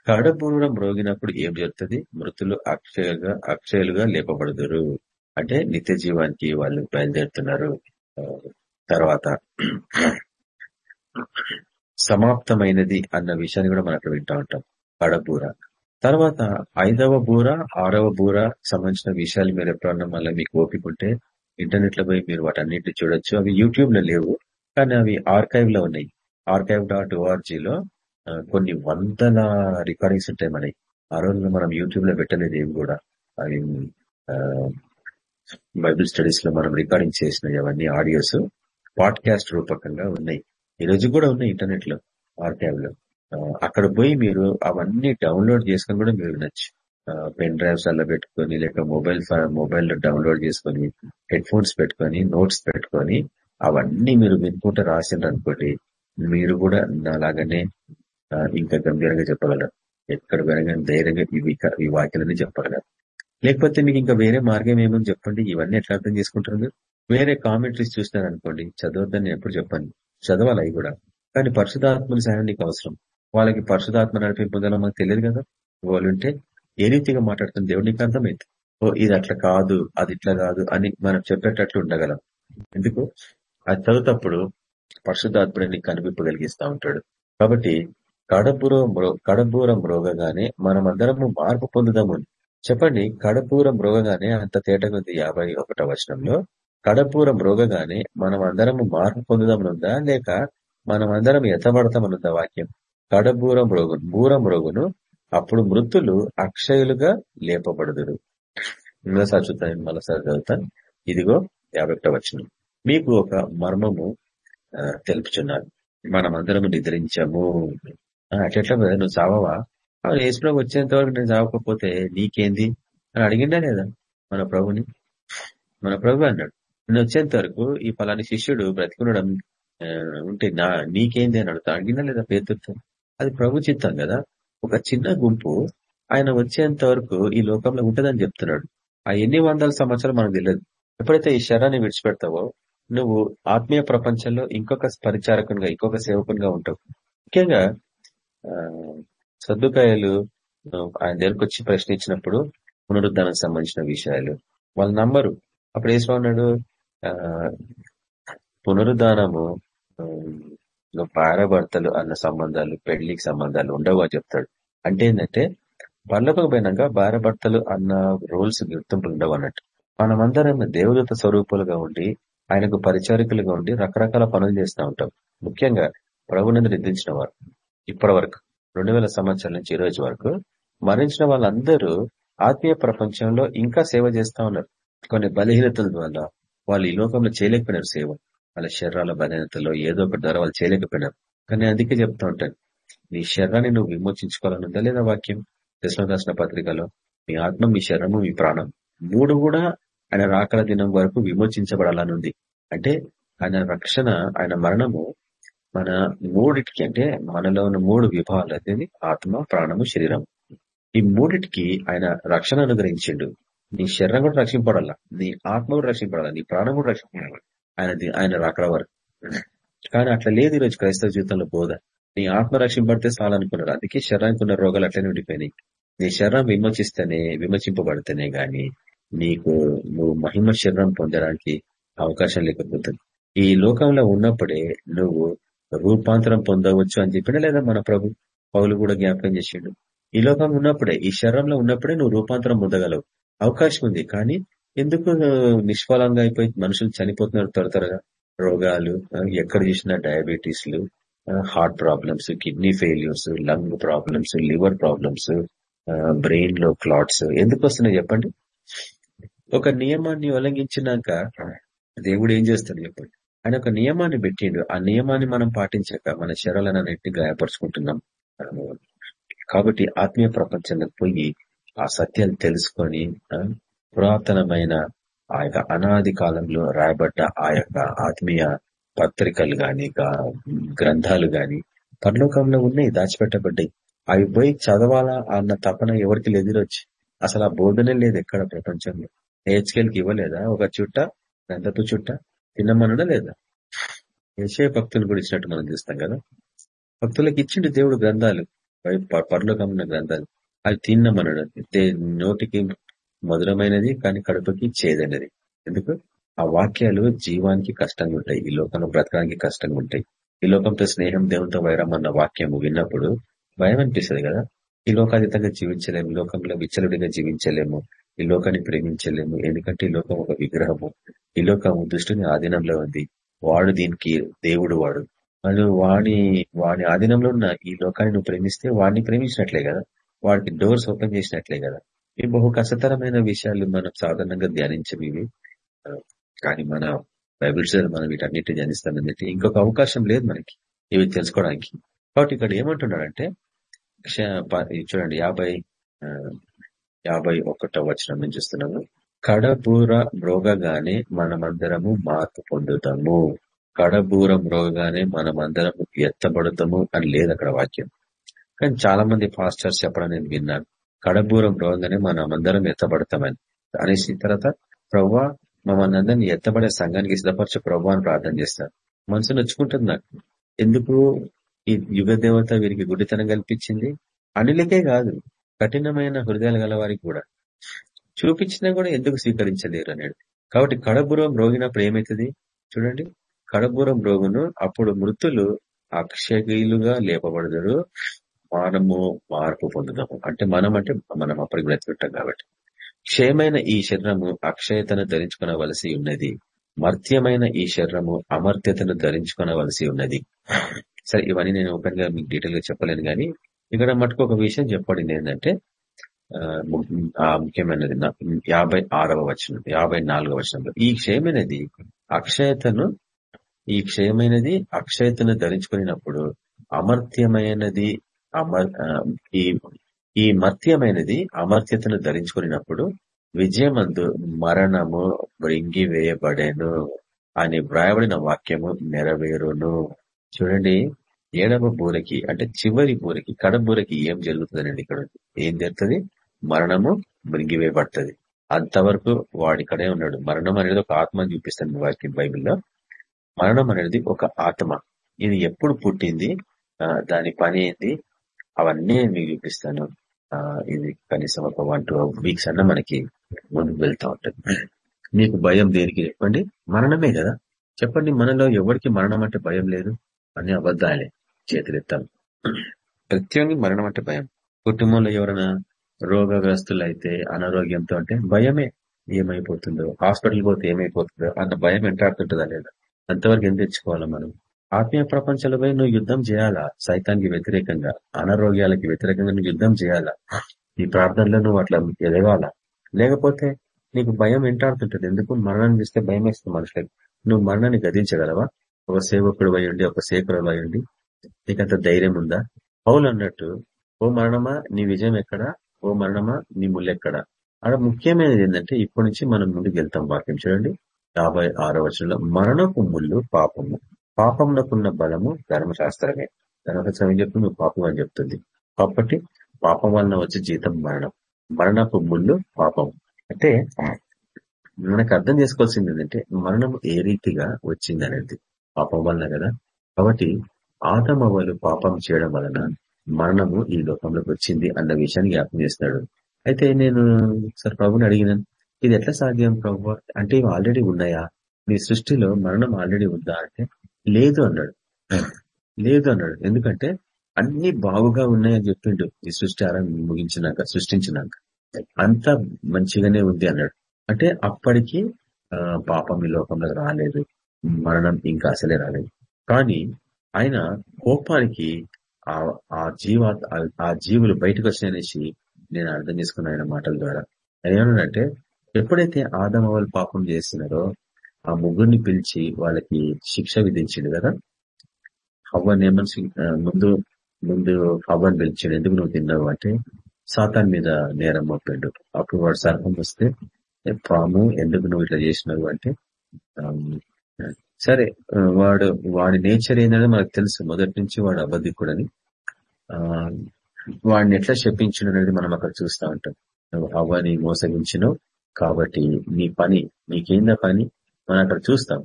కడబూరం రోగినప్పుడు ఏం జరుగుతుంది? మృతులు అక్షయగా అక్షయులుగా లేపబడదురు. అంటే నిత్య జీవానికి వాళ్ళు బయలుదేరుతున్నారు. తర్వాత సమాప్తమైనది అన్న విషయాన్ని కూడా మనం అక్కడ వింటా ఉంటాం. కడబూర తర్వాత ఐదవ బూర ఆరవ బూర సంబంధించిన విషయాలు మీరు ఎప్పుడన్నా మళ్ళీ మీకు ఓపిక ఉంటే ఇంటర్నెట్లో పోయి మీరు వాటన్నిటిని చూడొచ్చు. అవి యూట్యూబ్లో లేవు కానీ అవి ఆర్కైవ్లో ఉన్నాయి. ఆర్కైవ్ డాట్ ఓఆర్జీలో కొన్ని వందల రికార్డింగ్స్ ఉంటాయి మనకి ఆ రోజుల్లో మనం యూట్యూబ్లో పెట్టలేదు ఏమి కూడా. అవి బైబిల్ స్టడీస్లో మనం రికార్డింగ్ చేసిన అవన్నీ ఆడియోస్ పాడ్కాస్ట్ రూపకంగా ఉన్నాయి. ఈ రోజు కూడా ఉన్నాయి ఇంటర్నెట్లో ఆర్కైవ్లో అక్కడ పోయి మీరు అవన్నీ డౌన్లోడ్ చేసుకుని కూడా మీరు వినొచ్చు. పెన్ డ్రైవ్స్ అలా పెట్టుకొని లేక మొబైల్ మొబైల్ డౌన్లోడ్ చేసుకొని హెడ్ ఫోన్స్ పెట్టుకొని నోట్స్ పెట్టుకొని అవన్నీ మీరు వినుకుంటే రాసిండ్రు అనుకోండి మీరు కూడా నాలాగానే ఇంకా గంభీరంగా చెప్పగలరు. ఎక్కడ వెనగానే ధైర్యంగా ఇవి ఈ వాక్యాలని చెప్పగలరు. లేకపోతే మీకు ఇంకా వేరే మార్గం ఏమని చెప్పండి? ఇవన్నీ ఎట్లా అర్థం చేసుకుంటారు వేరే కామెంటరీస్ చూస్తున్నారు అనుకోండి చదవద్దని ఎప్పుడు చెప్పండి చదవాలి అవి కూడా. కానీ పరిశుధాత్మని సహాయం నీకు అవసరం. వాళ్ళకి పరిశుధాత్మ నడిపింపుదల మనకు తెలియదు కదా? వాళ్ళు ఉంటే ఏ రీతిగా మాట్లాడుతుంది? దేవుడికి అర్థమైంది ఓ ఇది అట్లా కాదు అది ఇట్లా కాదు అని మనం చెప్పేటట్లు ఉండగలం. ఎందుకు? అది చదువుతప్పుడు పరిశుద్ధాత్ముడిని నీకు కనిపింపగలిగిస్తా ఉంటాడు. కాబట్టి కడపూరం కడపూరం రోగగానే మనమందరము మార్పు పొందుదాము. చెప్పండి కడపూరం రోగగానే అంత తేటగా ఉంది యాభై ఒకటో వచనంలో? కడపూరం రోగగానే మనం అందరము మార్పు పొందుదామనుందా? లేక మనం అందరం ఎత్తబడతామనుందా వాక్యం? కడబూర రోగు బూర రోగును అప్పుడు మృతులు అక్షయులుగా లేపబడదురు. ఇంకోసారి చూద్దాం మరోసారి చదువుతాను ఇదిగో యాభై వచ్చిన మీకు ఒక మర్మము తెలుపుచున్నారు మనం అందరం నిద్రించాము. అట్లా నువ్వు చావవా? యేసుప్రభు వచ్చేంత వరకు నేను చావకపోతే నీకేంది? అని అడిగిండా లేదా మన ప్రభుని? మన ప్రభు అన్నాడు. నేను వచ్చేంత వరకు ఈ ఫలాని శిష్యుడు బ్రతికునడం ఉంటే నా నీకేంది అని అడుగుతా. అడిగినా లేదా పేరుతో అది ప్రభు చిత్తం కదా. ఒక చిన్న గుంపు ఆయన వచ్చేంత వరకు ఈ లోకంలో ఉంటదని చెప్తున్నాడు. ఆ ఎన్ని వందల సంవత్సరాలు మనకు తెలియదు. ఎప్పుడైతే ఈ శరాన్ని విడిచిపెడతావో నువ్వు ఆత్మీయ ప్రపంచంలో ఇంకొక పరిచారకునిగా ఇంకొక సేవకునిగా ఉంటావు. ముఖ్యంగా సర్దుకాయలు ఆయన దగ్గరకు వచ్చి ప్రశ్నించినప్పుడు పునరుద్ధానికి సంబంధించిన విషయాలు. వాళ్ళు నమ్మరు. అప్పుడు ఏసుకున్నాడు పునరుద్ధానము భార్యాభర్తలు అన్న సంబంధాలు పెళ్ళికి సంబంధాలు ఉండవు అని చెప్తాడు. అంటే ఏంటంటే పర్లకు పోయినాక భార్యాభర్తలు అన్న రూల్స్ గుర్తింపులు ఉండవు అన్నట్టు. మనమందరం దేవదూత స్వరూపులుగా ఉండి ఆయనకు పరిచారికులుగా ఉండి రకరకాల పనులు చేస్తూ ఉంటాం. ముఖ్యంగా ప్రభునందు నిద్రించిన వారు ఇప్పటి వరకు రెండు వేల సంవత్సరాల నుంచి ఈ రోజు వరకు మరణించిన వాళ్ళందరూ ఆత్మీయ ప్రపంచంలో ఇంకా సేవ చేస్తా ఉన్నారు. కొన్ని బలహీనతల వల్ల వాళ్ళు ఈ లోకంలో చేయలేకపోయినారు సేవ. వాళ్ళ శరీరాల బలహీనతలో ఏదో ఒకటి ద్వారా వాళ్ళు చేయలేకపోయినారు. కానీ అందుకే చెప్తా ఉంటాను నీ శరీరాన్ని నువ్వు విమోచించుకోవాలనుందా లేదా వాక్యం? దశలో రాసిన పత్రికలో మీ ఆత్మ మీ శరీరము మీ ప్రాణం మూడు కూడా ఆయన రాకల దినం వరకు విమోచించబడాలనుంది అంటే ఆయన రక్షణ ఆయన మరణము మన మూడిటికి అంటే మనలో ఉన్న మూడు విభాగాలు అనేది ఆత్మ ప్రాణము శరీరం ఈ మూడిటికి ఆయన రక్షణ అనుగ్రహించిండు. నీ శరీరం కూడా రక్షింపడాల నీ ఆత్మ కూడా రక్షింపడాల నీ ప్రాణం కూడా రక్షింపడాలి ఆయన ఆయన రాకడ వరకు. కానీ అట్లా లేదు ఈరోజు క్రైస్తవ జీవితంలో బోధ. నీ ఆత్మ రక్షింపడితే చాలనుకున్నారు అందుకే శరీరానికి ఉన్న రోగాలు అట్లనే ఉండిపోయినాయి. నీ శరీరం విమర్శిస్తేనే విమర్శింపబడితేనే గాని నీకు నువ్వు మహిమ శరీరం పొందడానికి అవకాశం లేకపోతుంది. ఈ లోకంలో ఉన్నప్పుడే నువ్వు రూపాంతరం పొందవచ్చు అని చెప్పినా లేదా మన ప్రభు పౌలు కూడా జ్ఞాపకం చేసిండు. ఈ లోకం ఉన్నప్పుడే ఈ శరీరంలో ఉన్నప్పుడే నువ్వు రూపాంతరం పొందగలవు. అవకాశం ఉంది. కానీ ఎందుకు నిష్ఫలంగా అయిపోయి మనుషులు చనిపోతున్నారు త్వర త్వరగా? రోగాలు ఎక్కడ చూసినా డయాబెటీస్లు heart problems kidney failures lung problems liver problems బ్రెయిన్లో క్లాట్స్. ఎందుకు వస్తున్నాయి చెప్పండి? ఒక నియమాన్ని ఉల్లంఘించినాక దేవుడు ఏం చేస్తాడు చెప్పండి? ఆయన ఒక నియమాన్ని పెట్టిండు. ఆ నియమాన్ని మనం పాటించక మన శరీరాలను అన్నింటినీ గాయపరుచుకుంటున్నాం. కాబట్టి ఆత్మీయ ప్రపంచంలోకి పోయి ఆ సత్యాలు తెలుసుకొని పురాతనమైన ఆ యొక్క అనాది కాలంలో రాయబడ్డ ఆ యొక్క ఆత్మీయ పత్రికలు గాని గ్రంథాలు గాని పరలోకంలో ఉన్నాయి దాచిపెట్టబడ్డాయి. అవి పోయి చదవాలా అన్న తపన ఎవరికి ఎదురొచ్చి అసలు ఆ బోధనే లేదు ఎక్కడ ప్రపంచంలో. హెచ్కెల్కి ఇవ్వలేదా? ఒక చుట్ట గ్రంథపు చుట్ట తినమనడా లేదా? యశే భక్తులు కూడా ఇచ్చినట్టు మనం చూస్తాం కదా. భక్తులకు ఇచ్చిండు దేవుడు గ్రంథాలు పరలోకమైన గ్రంథాలు. అవి తిన్నమనడు నోటికి మధురమైనది కానీ కడుపుకి చేదైనది. ఎందుకు? ఆ వాక్యాలు జీవానికి కష్టంగా ఉంటాయి ఈ లోకంలో బ్రతకడానికి కష్టంగా ఉంటాయి. ఈ లోకంతో స్నేహం దేవునితో వైరం అన్న వాక్యం విన్నప్పుడు భయం అనిపిస్తుంది కదా? ఈ లోకాతీతంగా జీవించలేము లోకంలో విచ్చలుడిగా జీవించలేము ఈ లోకాన్ని ప్రేమించలేము. ఎందుకంటే ఈ లోకం ఒక విగ్రహము. ఈ లోకము దృష్టిని ఆధీనంలో ఉంది. వాడు దీనికి దేవుడు వాడు. మరియు వాణి వాడి ఆధీనంలో ఉన్న ఈ లోకాన్ని నువ్వు ప్రేమిస్తే వాడిని ప్రేమించినట్లే కదా? వాడికి డోర్స్ ఓపెన్ చేసినట్లే కదా? ఈ బహు కష్టతరమైన విషయాలు మనం సాధారణంగా ధ్యానించం ఇవి కానీ మన బైబిల్స్ మనం వీటన్నిటి ధ్యానిస్తామన్నట్టు ఇంకొక అవకాశం లేదు మనకి ఇవి తెలుసుకోవడానికి. కాబట్టి ఇక్కడ ఏమంటున్నాడంటే చూడండి యాభై యాభై ఒకటో వచనం నుంచి చూస్తున్నాము. కడబూర మ్రోగగానే మనమందరము మార్పు పొందుతాము. కడబూర మ్రోగగానే మనమందరము ఎత్తబడతాము అని లేదు అక్కడ వాక్యం. కానీ చాలా మంది పాస్టర్స్ చెప్పడం నేను విన్నాను. కడబూరం రోగానే మనం అందరం ఎత్తబడతామని. అనేసి తర్వాత ప్రవ్వా మమ్మల్ని అందరినీ ఎత్తబడే సంఘానికి సిద్ధపరచు ప్రవ్వా అని ప్రార్థన చేస్తారు. మనసు నచ్చుకుంటుంది నాకు. ఎందుకు? ఈ యుగ దేవత వీరికి గుడితనం కల్పించింది? అనిలకే కాదు కఠినమైన హృదయాలు గల వారికి కూడా. చూపించినా కూడా ఎందుకు స్వీకరించలేరు అనేది. కాబట్టి కడబూరం రోగినప్పుడు ఏమైతుంది చూడండి. కడబూరం రోగును అప్పుడు మృతులు అక్షయులుగా లేపబడదురు. మనము మార్పు పొందుదాము. అంటే మనం అంటే మనం అప్పటికి బ్రతికుంటాం కాబట్టి. క్షయమైన ఈ శరీరము అక్షయతను ధరించుకునవలసి ఉన్నది. మర్త్యమైన ఈ శరీరము అమర్త్యతను ధరించుకునవలసి ఉన్నది. సరే ఇవన్నీ నేను ఓపెన్గా మీకు డీటెయిల్గా చెప్పలేను కానీ ఇక్కడ మటుకు ఒక విషయం చెప్పబడింది ఏంటంటే ఆ, ముఖ్యమైనది యాభై ఆరవ వచనం యాభై నాలుగవ వచనంలో. ఈ క్షయమైనది అక్షయతను ఈ క్షయమైనది అక్షయతను ధరించుకున్నప్పుడు అమర్త్యమైనది ఈ ఈ మర్త్యమైనది అమర్త్యతను ధరించుకున్నప్పుడు విజయమందు మరణము వేయబడేను అని వ్రాయబడిన వాక్యము నెరవేరును. చూడండి ఏడవ బూరకి అంటే చివరి బూరకి కడబూరకి ఏం జరుగుతుందండి ఇక్కడ? ఏం జరుగుతుంది? మరణము మృంగివేయబడుతుంది అంతవరకు వాడిక్కడే ఉన్నాడు. మరణం అనేది ఒక ఆత్మ అని చూపిస్తాను వాక్యం బైబిల్లో. మరణం అనేది ఒక ఆత్మ. ఇది ఎప్పుడు పుట్టింది? ఆ, దాని పని ఏంది అవన్నీ నేను మీకు చూపిస్తాను ఇది కనీసం ఒక వన్ టూ వీక్స్ అన్న మనకి ముందుకు వెళ్తా ఉంటుంది మీకు భయం దేనికి చెప్పండి మరణమే కదా చెప్పండి మనలో ఎవరికి మరణం అంటే భయం లేదు అని అబద్ధాలే చేతులెత్తాం ప్రత్యేకంగా మరణం అంటే భయం కుటుంబంలో ఎవరైనా రోగగ్రస్తులు అయితే అనారోగ్యంతో అంటే భయమే ఏమైపోతుందో హాస్పిటల్ పోతే ఏమైపోతుందో అన్న భయం వెంటాడుతుంటుందా లేదా అంతవరకు ఎంత తెచ్చుకోవాలా మనం ఆత్మీయ ప్రపంచంలో నువ్వు యుద్ధం చేయాలా? సైతానికి వ్యతిరేకంగా అనారోగ్యాలకి వ్యతిరేకంగా నువ్వు యుద్ధం చేయాలా? ఈ ప్రార్థనలో నువ్వు అట్లా ఎదగాల? లేకపోతే నీకు భయం వెంటాడుతుంటది ఎందుకు? మరణాన్ని ఇస్తే భయం వేస్తుంది మనుషులకి. నువ్వు మరణాన్ని గదించగలవా ఒక సేవకుడు అయ్యండి ఒక సేకుడు అయ్యండి నీకంత ధైర్యం ఉందా? పౌలు అన్నట్టు ఓ మరణమా? నీ విజయం ఎక్కడా? ఓ మరణమా? నీ ముళ్ళెక్కడా అక్కడ ముఖ్యమైనది ఏంటంటే ఇప్పటి నుంచి మనం ముందుకు వెళ్తాం వాక్యం. చూడండి. యాభై ఆరో వచనంలో మరణపు ముళ్ళు పాపము. పాపంలోకున్న బలము ధర్మశాస్త్రమే. ధర్మశాస్త్రం ఏం చెప్తుంది? నువ్వు పాపం అని చెప్తుంది. కాబట్టి పాపం వలన వచ్చే జీతం మరణం. మరణపు ముళ్ళు పాపం. అంటే మనకు అర్థం చేసుకోవాల్సింది ఏంటంటే మరణం ఏ రీతిగా వచ్చింది అనేది. పాపం వలన కదా. కాబట్టి ఆదమవలు పాపం చేయడం వలన మరణము ఈ లోకంలోకి వచ్చింది అన్న విషయాన్ని జ్ఞాపం చేస్తున్నాడు. అయితే నేను సార్ ప్రభుని అడిగినాను ఇది ఎట్లా సాధ్యం ప్రభు? అంటే ఇవి ఆల్రెడీ ఉన్నాయా? మీ సృష్టిలో మరణం ఆల్రెడీ ఉందా? అంటే లేదు అన్నాడు. లేదు అన్నాడు. ఎందుకంటే అన్ని బాగుగా ఉన్నాయని చెప్పిండు. ఈ సృష్టి ఆరంభం ముగించినాక సృష్టించినాక. అంత మంచిగానే ఉంది అన్నాడు. అంటే అప్పటికి ఆ, పాపం ఈ లోకంలో రాలేదు. మరణం ఇంకా అసలే రాలేదు. కానీ ఆయన కోపానికి ఆ ఆ జీవ ఆ- జీవులు బయటకు వచ్చాయనేసి నేను అర్థం చేసుకున్న ఆయన మాటల ద్వారా. ఆయన ఏమన్నాడంటే ఎప్పుడైతే ఆదమవలు పాపం చేస్తున్నారో ఆ ముగ్గురిని పిలిచి వాళ్ళకి శిక్ష విధించిండు కదా? హవ్వని ఏమని ముందు ముందు హవ్వని పిలిచాడు ఎందుకు నువ్వు తిన్నావు? అంటే సాతాన్ మీద నేరం మోపాడు. అప్పుడు వాడు సర్పం వస్తే "ఏ పాము ఎందుకు నువ్వు ఇట్లా చేసినావు? అంటే సరే వాడు వాడి నేచర్ ఏంటంటే మనకు తెలుసు. మొదటి నుంచి వాడు అబద్ధికుడని. ఆ వాడిని ఎట్లా శపించడం అనేది మనం అక్కడ చూస్తా ఉంటాం. నువ్వు హవ్వని మోసగించినావు కాబట్టి నీ పని నీకేందా పని? మనం అక్కడ చూస్తాం.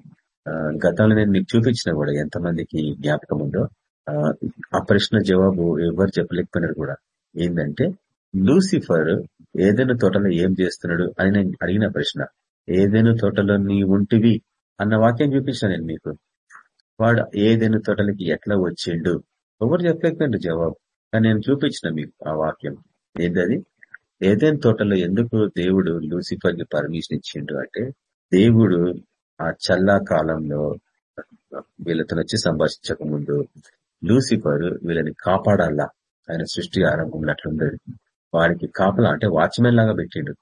ఆ, గతంలో నేను మీకు చూపించిన కూడా ఎంతమందికి జ్ఞాపకం ఉందో ఆ, ఆ ప్రశ్న జవాబు ఎవరు చెప్పలేకపోయినారు కూడా. ఏంటంటే లూసిఫర్ ఏదైనా తోటలో ఏం చేస్తున్నాడు అని నేను అడిగిన ప్రశ్న ఏదైనా తోటలో నీ ఉంటివి అన్న వాక్యం చూపించిన నేను మీకు. వాడు ఏదైనా తోటలకి ఎట్లా వచ్చిండు? ఎవరు చెప్పలేకపోయిండు జవాబు. కానీ నేను చూపించిన మీకు ఆ వాక్యం. ఏంటది? ఏదైనా తోటలో ఎందుకు దేవుడు లూసిఫర్కి పర్మిషన్ ఇచ్చిండు? అంటే దేవుడు ఆ చల్లా కాలంలో వీళ్ళతో వచ్చి సంభాషించక ముందు లూసిఫర్ వీళ్ళని కాపాడాలా? ఆయన సృష్టి ఆరంభంలో అట్లుండేది వాడికి కాపలా అంటే వాచ్మెన్ లాగా పెట్టిండు.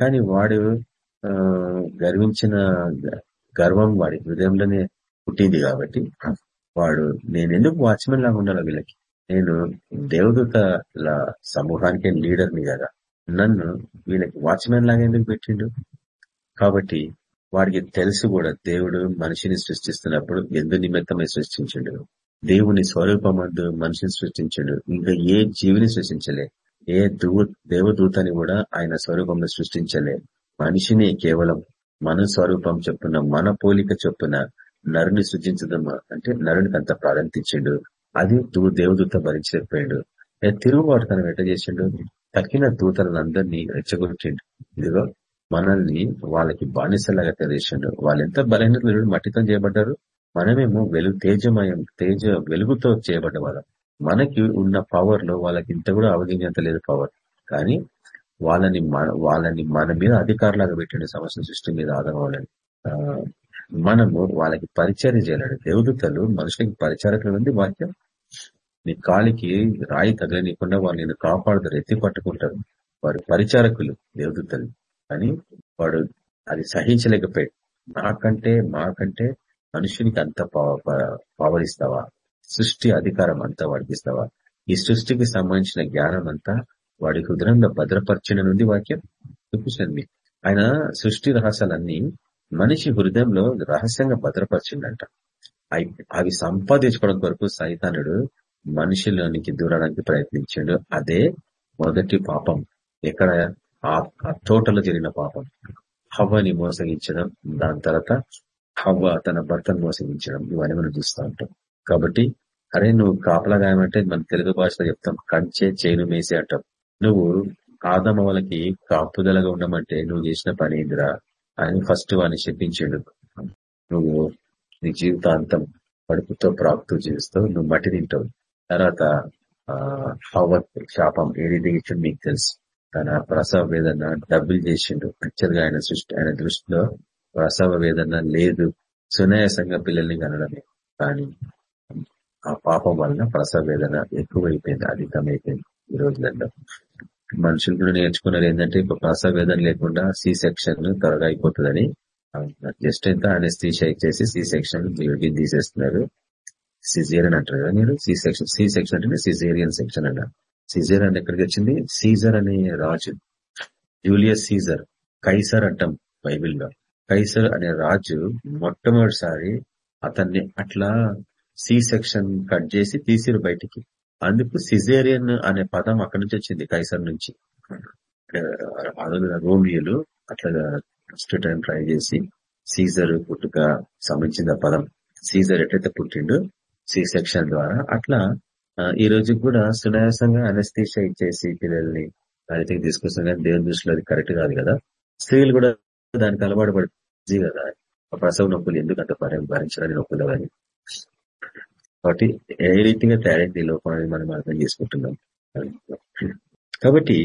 కానీ వాడు గర్వించిన గర్వం వాడి హృదయంలోనే పుట్టింది కాబట్టి వాడు నేను ఎందుకు వాచ్మెన్ లాగా ఉండాలి వీళ్ళకి? నేను దేవదూతల సమూహానికి లీడర్ని కదా. నన్ను వీళ్ళకి వాచ్మెన్ లాగా ఎందుకు పెట్టిండు? కాబట్టి వాడికి తెలుసు కూడా దేవుడు మనిషిని సృష్టిస్తున్నప్పుడు ఎందు నిమిత్తమై సృష్టించండు. దేవుని స్వరూపమందు మనిషిని సృష్టించండు. ఇంకా ఏ జీవిని సృష్టించలే? ఏ దూ దేవదూతని కూడా ఆయన స్వరూపంలో సృష్టించలే. మనిషిని కేవలం మన స్వరూపం చెప్పున మన పోలిక చొప్పున నరుని సృజించదమ్మా అంటే నరునికి అంత ప్రాధాన్యత ఇచ్చిండు. అది దూ దేవదూత భరించలేకపోయాడు. తిరుగుబాటు తను వెంట చేసిండు. తక్కిన దూతలందరినీ రెచ్చగొట్టిండు. ఇదిగో మనల్ని వాళ్ళకి బానిసలాగా తెలియచిండు వాళ్ళు ఎంత బలహీనతలు మట్టితో చేయబడ్డారు? మనమేమో వెలుగు తేజమయం తేజ వెలుగుతో చేయబడ్డ వాళ్ళం. మనకి ఉన్న పవర్లో వాళ్ళకి ఇంత కూడా అవగించేంత లేదు పవర్. కానీ వాళ్ళని మన వాళ్ళని మన మీద అధికారులాగా పెట్టిన సమస్య సృష్టి మీద ఆధారం మనము వాళ్ళకి పరిచయం చేయలేడు. దేవదూతలు మనుషులకి పరిచారకులు ఉంది వాక్యం నీ కాలికి రాయి తగలనీయకుండా వాళ్ళు నేను కాపాడుతారు ఎత్తి పట్టుకుంటారు. వారు పరిచారకులు దేవదూతలు. అని వాడు అది సహించలేకపోయాడు. నాకంటే మాకంటే మనుషునికి అంత పవర్ ఇస్తావా? సృష్టి అధికారం అంతా వాడికి ఇస్తావా? ఈ సృష్టికి సంబంధించిన జ్ఞానం అంతా వాడి హృదయంలో భద్రపరిచిన నుండి వాక్యం చూపించండి ఆయన సృష్టి రహస్యాలన్నీ మనిషి హృదయంలో రహస్యంగా భద్రపరిచిండట అవి సంపాదించుకోవడం కొరకు సైతానుడు మనిషిలోనికి దూరడానికి ప్రయత్నించాడు. అదే మొదటి పాపం. ఎక్కడ ఆ తోటలో జరిగిన పాపం. హవ్వని మోసగించడం దాని తర్వాత హవ్వ తన భర్తను మోసగించడం ఇవన్నీ మనం చూస్తూ ఉంటాం. కాబట్టి అరే నువ్వు కాపలా గాయమంటే మన తెలుగు భాషలో చెప్తాం కంచే చేను మేసి అంటాం. నువ్వు ఆదమ వాళ్ళకి కాపుదలగా ఉండమంటే నువ్వు చేసిన పని ఇందిరా అని ఫస్ట్ వాడిని చెప్పించాడు నువ్వు నీ జీవితాంతం కడుపుతో ప్రాప్తు జీవిస్తావు నువ్వు మట్టి తింటావు. తర్వాత హవ శాపం ఏది దిగించు మీకు తెలుసు. తన ప్రసవ వేదన డబ్బులు చేసిండు. యాక్చువల్గా ఆయన సృష్టి ఆయన దృష్టిలో ప్రసవ వేదన లేదు. సునాయాసంగా పిల్లల్ని కనడమే. కానీ ఆ పాపం వలన ప్రసవ వేదన ఎక్కువైపోయింది అధికమైపోయింది ఈ రోజులలో. మనుషులు కూడా నేర్చుకున్నారు ఏంటంటే ఇప్పుడు ప్రసవ వేదన లేకుండా సి సెక్షన్ త్వరగా అయిపోతుందని జస్ట్ ఎంత ఆయన స్థిషైక్ చేసి సి సెక్షన్ తీసేస్తున్నారు. సిజేరియన్ అంటారు కదా మీరు? సి సెక్షన్ సి సెక్షన్ అంటే సిజేరియన్ సెక్షన్ అన్నారు. సిజర్ అని ఎక్కడికి వచ్చింది? సీజర్ అనే రాజు. జూలియస్ సీజర్ కైసర్ అంటాం బైబిల్లో కైసర్ అనే రాజు మొట్టమొదటిసారి అతన్ని అట్లా సి సెక్షన్ కట్ చేసి తీసిరు బయటికి. అందుకు సిజేరియన్ అనే పదం అక్కడి నుంచి వచ్చింది కైసర్ నుంచి. రోమియోలు అట్లా ఫస్ట్ టైం ట్రై చేసి సీజర్ పుట్టుక సంబంధించిన పదం. సీజర్ ఎట్లయితే పుట్టిండు సి సెక్షన్ ద్వారా అట్లా ఈ రోజు కూడా సునాయాసంగా అనస్థీష ఇచ్చేసి పిల్లల్ని దానికి తీసుకొస్తాం కానీ దేవుని దృష్టిలో అది కరెక్ట్ కాదు కదా. స్త్రీలు కూడా దానికి అలవాటు పడుతుంది కదా. ప్రసవ నొప్పులు ఎందుకు అంత భరించడానికి నొప్పులు అని కాబట్టి ఏ రీతిగా తయారైంది లోపం అనేది మనం అర్థం చేసుకుంటున్నాం. కాబట్టి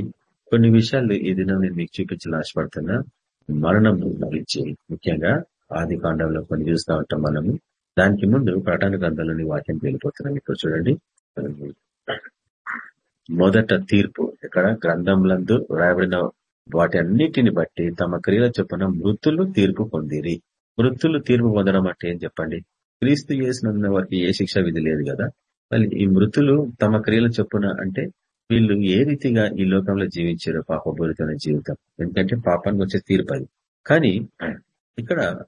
కొన్ని విషయాలు ఈ దినం నేను మీకు చూపించాలని ఆశపడుతున్నా. మరణం గురించి ముఖ్యంగా ఆది కాండంలో కొన్ని చూస్తూ ఉంటాం మనము. దానికి ముందు ప్రటాన గ్రంథంలోని వాక్యం వెళ్ళిపోతున్నాం. ఇప్పుడు చూడండి. మొదట తీర్పు ఇక్కడ గ్రంథంలందు రాయబడిన వాటి అన్నిటిని బట్టి తమ క్రియల చొప్పున మృతులు తీర్పు పొందిరి. మృతులు తీర్పు పొందడం అంటే ఏం చెప్పండి? క్రీస్తు చేసిన వారికి ఏ శిక్ష విధి లేదు కదా? మళ్ళీ ఈ మృతులు తమ క్రియల చొప్పున అంటే వీళ్ళు ఏ రీతిగా ఈ లోకంలో జీవించారు పాపపూరితమైన జీవితం. ఎందుకంటే పాపానికి వచ్చే తీర్పు అది. కానీ ఇక్కడ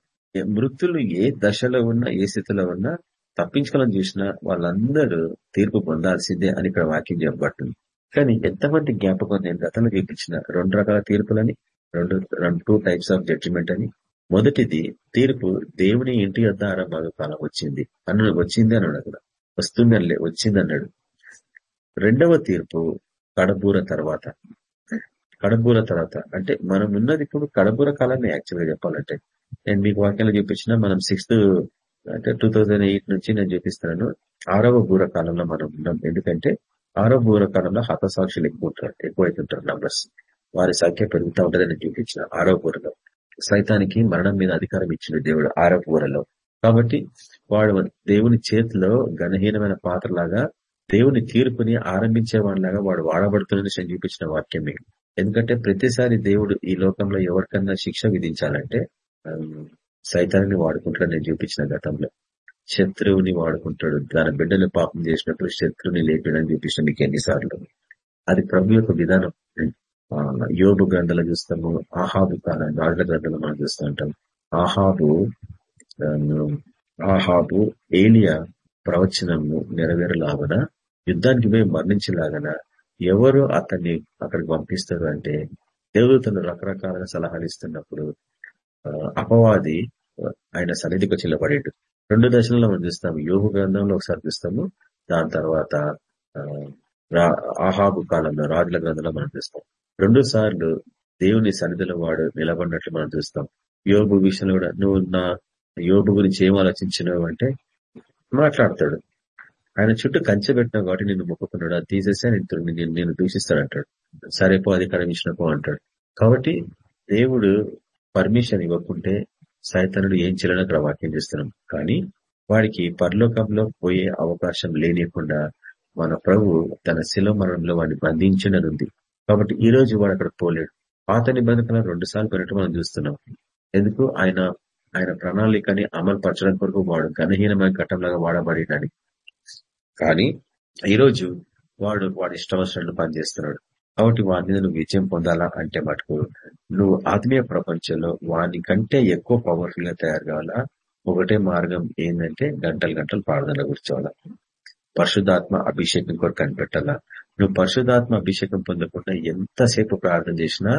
మృతులు ఏ దశలో ఉన్నా ఏ స్థితిలో ఉన్నా తప్పించుకోవాలని చూసిన వాళ్ళందరూ తీర్పు పొందాల్సిందే అని ఇక్కడ వాక్యం చెప్పబడుతుంది. కానీ ఎంతమంది జ్ఞాపకం నేను గతంలో చూపించిన రెండు రకాల తీర్పులని రెండు రెండు టూ టైప్స్ ఆఫ్ జడ్జిమెంట్ అని. మొదటిది తీర్పు దేవుని ఇంటి వద్ద ఆరంభ కాలం వచ్చింది. అన్నాడు వచ్చింది అన్నాడు అక్కడ వస్తుందని వచ్చింది అన్నాడు. రెండవ తీర్పు కడబూర తర్వాత. కడబూర తర్వాత. అంటే మనం ఉన్నది ఇప్పుడు కడబూర కాలాన్ని యాక్చువల్గా చెప్పాలంటే. నేను మీకు వాక్యాలు చూపించిన మనం సిక్స్త్ అంటే టూ నుంచి నేను చూపిస్తున్నాను ఆరవ బూర కాలంలో మనం ఉన్నాం. ఎందుకంటే ఆరవ బూర కాలంలో హతసాక్షులు ఎక్కువ ఉంటారు ఎక్కువైతుంటారు నంబర్స్ వారి సంఖ్య పెరుగుతూ ఉంటుందని చూపించిన ఆరవ బూరలో సైతానికి మరణం మీద అధికారం ఇచ్చిన దేవుడు ఆరవ బూరలో కాబట్టి వాడు దేవుని చేతిలో గణహీనమైన పాత్రలాగా దేవుని తీర్పుని ఆరంభించే వాడిలాగా వాడు వాడబడుతుందని చూపించిన వాక్యమే. ఎందుకంటే ప్రతిసారి దేవుడు ఈ లోకంలో ఎవరికన్నా శిక్ష విధించాలంటే సైతాన్ని వాడుకుంటాడు నేను చూపించిన గతంలో. శత్రువుని వాడుకుంటాడు. దాని బిడ్డలు పాపం చేసినప్పుడు శత్రువుని లేపడని చూపించిన మీకు ఎన్నిసార్లు? అది ప్రభు యొక్క విధానం. యోగు గ్రంథాలు చూస్తాము ఆహాబు రాజుల గ్రంథాలు మనం చూస్తూ ఉంటాం. ఆహాబు ఆహాబు ఏలియా ప్రవచనము నెరవేరలాగన? యుద్ధానికి మేము మరణించలాగన? ఎవరు అతన్ని అక్కడికి పంపిస్తారు అంటే దేవతలు రకరకాలుగా సలహాలు ఇస్తున్నప్పుడు అపవాది ఆయన సన్నిధికి చిల్లబడేటు రెండు దశలలో మనం చూస్తాము. యోగు గ్రంథంలో ఒకసారి చూస్తాము. దాని తర్వాత ఆహాబు కాలంలో రాజుల గ్రంథంలో మనం చూస్తాం. రెండు సార్లు దేవుని సన్నిధిలో వాడు నిలబడినట్లు మనం చూస్తాం. యోగు విషయంలో కూడా నువ్వు నా యోగు గురించి ఏం ఆలోచించినావు? అంటే మాట్లాడతాడు. ఆయన చుట్టూ కంచె పెట్టినావు కాబట్టి నిన్ను మొక్కుకున్నాడు. అది తీసేస్తే నేను నేను దూషిస్తాడంటాడు. సరే పో అధికారం ఇచ్చినపో అంటాడు. కాబట్టి దేవుడు పర్మిషన్ ఇవ్వకుంటే సైతనుడు ఏం చేయాలని అక్కడ వాక్యం చేస్తున్నాం. కానీ వాడికి పరలోకంలో పోయే అవకాశం లేనియకుండా మన ప్రభు తన శిల మరణంలో వాడిని బంధించినది కాబట్టి ఈ రోజు వాడు అక్కడ పోలేడు. పాత నిబంధన రెండు సార్లు పెరగటం మనం చూస్తున్నాం. ఎందుకు? ఆయన ఆయన ప్రణాళికని అమలు పరచడం కొరకు వాడు ఘనహీనమైన ఘట్టంలాగా వాడబడేటానికి. కానీ ఈరోజు వాడు వాడి ఇష్టవసరాలు పనిచేస్తున్నాడు. కాబట్టి వాడి మీద నువ్వు విజయం పొందాలా అంటే మటుకు నువ్వు ఆత్మీయ ప్రపంచంలో వాని కంటే ఎక్కువ పవర్ఫుల్గా తయారు కావాలా? ఒకటే మార్గం ఏంటంటే గంటలు గంటలు ప్రార్థన కూర్చోవాలా. పరిశుధాత్మ అభిషేకం కొరకు కనిపెట్టాలా. నువ్వు పరిశుధాత్మ అభిషేకం పొందకుండా ఎంతసేపు ప్రార్థన చేసినా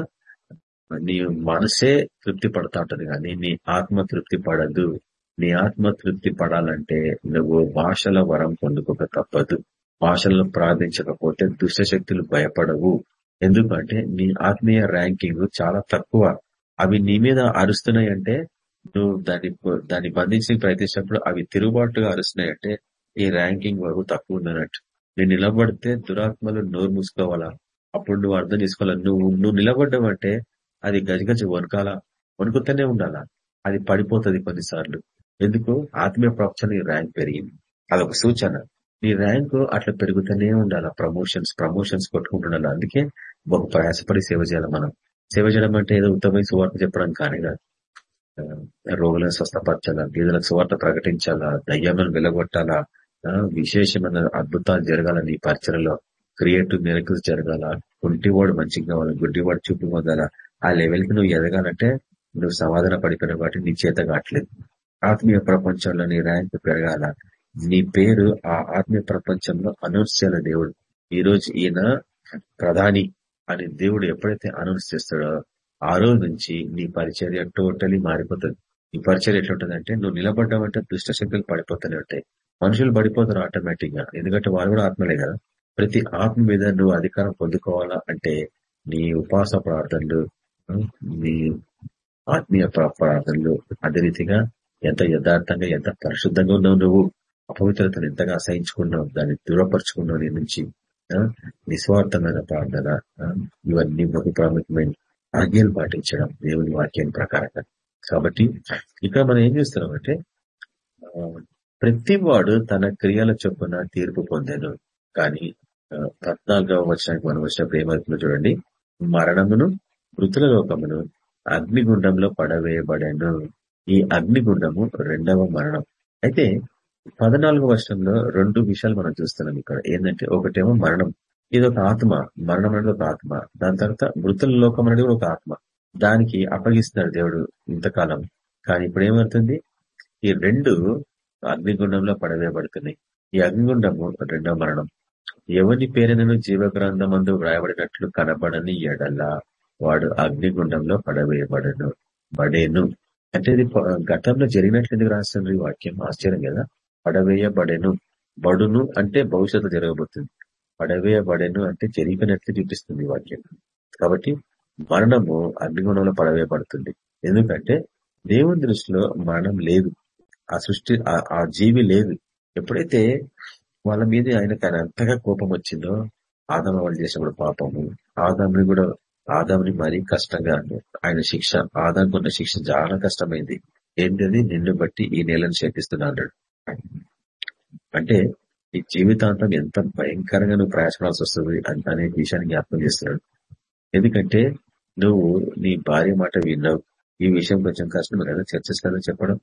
నీ మనసే తృప్తి పడతా ఉంటది కానీ నీ ఆత్మ తృప్తి పడదు. నీ ఆత్మ తృప్తి పడాలంటే నువ్వు భాషల వరం పొందుకోక తప్పదు. భాషలను ప్రార్థించకపోతే దుష్టశక్తులు భయపడవు. ఎందుకంటే నీ ఆత్మీయ ర్యాంకింగ్ చాలా తక్కువ. అవి నీ మీద అరుస్తున్నాయంటే నువ్వు దాన్ని దాన్ని బంధించి ప్రయత్నించినప్పుడు అవి తిరుగుబాటుగా అరుస్తున్నాయంటే ఈ ర్యాంకింగ్ వరకు తక్కువ ఉందన్నట్టు. నేను నిలబడితే దురాత్మలు నోరు మూసుకోవాలా? అప్పుడు నువ్వు అర్థం చేసుకోవాలా? నువ్వు నువ్వు నిలబడ్డావంటే అది గజగజ వనకాల వణుకుతూనే ఉండాలా? అది పడిపోతుంది కొన్నిసార్లు. ఎందుకు? ఆత్మీయ ప్రపంచంలో ఈ ర్యాంక్ పెరిగింది. అదొక సూచన. నీ ర్యాంకు అట్లా పెరుగుతూనే ఉండాలి. ప్రమోషన్స్ ప్రమోషన్స్ కొట్టుకుంటుండాలి. అందుకే బహు ప్రయాసపడి సేవ చేయాలి మనం. సేవ చేయడం అంటే ఏదో ఉత్తమైన సువార్త చెప్పడం కానీ కాదు. రోగులను స్వస్థపరచాలా? గీదలకు సువార్త ప్రకటించాలా? దయ్యాలను వెలగొట్టాలా? విశేషమైన అద్భుతాలు జరగాల నీ పరిచయలో క్రియేటివ్ మెరకల్స్ జరగాల? కుంటివాడు మంచిగా కావాలి? గుడ్డివాడు చూపు పొందాలా? ఆ లెవెల్కి నువ్వు ఎదగాలంటే నువ్వు సమాధాన పడిపోయిన వాటి నీ చేత కావట్లేదు ఆత్మీయ ప్రపంచంలో నీ ర్యాంక్ పెరగాల? నీ పేరు ఆ ఆత్మీయ ప్రపంచంలో అనౌన్స్ దేవుడు. ఈ రోజు ఈయన ప్రధాని అని దేవుడు ఎప్పుడైతే అనౌన్స్ చేస్తాడో ఆ రోజు నుంచి నీ పరిచర్య టోటలీ మారిపోతుంది. నీ పరిచర్య ఎట్లుంటుందంటే నువ్వు నిలబడ్డావంటే దుష్ట శక్తులు పడిపోతూనే ఉంటాయి. మనుషులు పడిపోతారు ఆటోమేటిక్గా. ఎందుకంటే వారు కూడా ఆత్మలే కదా. ప్రతి ఆత్మ మీద నువ్వు అధికారం పొందుకోవాలా అంటే నీ ఉపాస ప్రార్థనలు నీ ఆత్మీయ ప్రార్థనలు అదే రీతిగా ఎంత యథార్థంగా ఎంత పరిశుద్ధంగా ఉన్నావు నువ్వు. అపవిత్రతను ఎంతగా అసహించుకున్నావు దాన్ని దూరపరుచుకున్నావు నీ నుంచి నిస్వార్థమైన ప్రార్థన ఇవన్నీ బహు ప్రాముఖ్యమైన ఆజ్ఞలు పాటించడం దేవుని వాక్యం ప్రకారంగా. కాబట్టి ఇక్కడ మనం ఏం చేస్తున్నాం అంటే ప్రతి వాడు తన క్రియల చొప్పున తీర్పు పొందాను. కానీ పద్నాలుగవ వచ్చానికి మనం వచ్చిన ప్రేమలో చూడండి. మరణమును మృతుల లోకమును అగ్నిగుండంలో పడవేయబడాను. ఈ అగ్నిగుండము రెండవ మరణం. అయితే పద్నాలుగో వర్షంలో రెండు విషయాలు మనం చూస్తున్నాం ఇక్కడ. ఏంటంటే ఒకటేమో మరణం. ఇది ఒక ఆత్మ. మరణం అనేది ఒక ఆత్మ. దాని తర్వాత మృతుల లోకం అనేది ఒక ఆత్మ. దానికి అప్పగిస్తున్నాడు దేవుడు ఇంతకాలం. కానీ ఇప్పుడు ఏమవుతుంది? ఈ రెండు అగ్నిగుండంలో పడవేయబడుతున్నాయి. ఈ అగ్నిగుండము రెండో మరణం. ఎవరి పేరునను జీవగ్రంథమందు వ్రాయబడినట్లు కనబడని ఎడల వాడు అగ్నిగుండంలో పడవేయబడను బడేను. అంటే ఇది గతంలో జరిగినట్లు ఎందుకు రాస్తుంది వాక్యం? ఆశ్చర్యం కదా. పడవేయబడెను. బడును అంటే భవిష్యత్తు జరగబోతుంది. పడవేయబడెను అంటే జరిగినట్లు చూపిస్తుంది వాక్యం. కాబట్టి మరణము అగ్నిగుణంలో పడవేయబడుతుంది. ఎందుకంటే దేవుని దృష్టిలో మరణం లేదు. ఆ సృష్టి ఆ జీవి లేదు. ఎప్పుడైతే వాళ్ళ మీద ఆయనకు ఆయన అంతగా కోపం వచ్చిందో ఆదమ వాళ్ళు చేసినప్పుడు పాపము ఆదాముని కూడా ఆదాముని మరీ కష్టంగా ఆయన శిక్ష ఆదాముకున్న శిక్ష చాలా కష్టమైంది. ఏంటది? నిన్ను బట్టి ఈ నేలను శపిస్తున్నా అన్నాడు. అంటే ఈ జీవితాంతం ఎంత భయంకరంగా నువ్వు ప్రయాసపడాల్సి వస్తుంది అనే విషయాన్ని జ్ఞాపకం చేస్తున్నాడు. ఎందుకంటే నువ్వు నీ భార్య మాట విన్నావు. ఈ విషయం కొంచెం కష్టం కదా చర్చస్ కదా చెప్పడం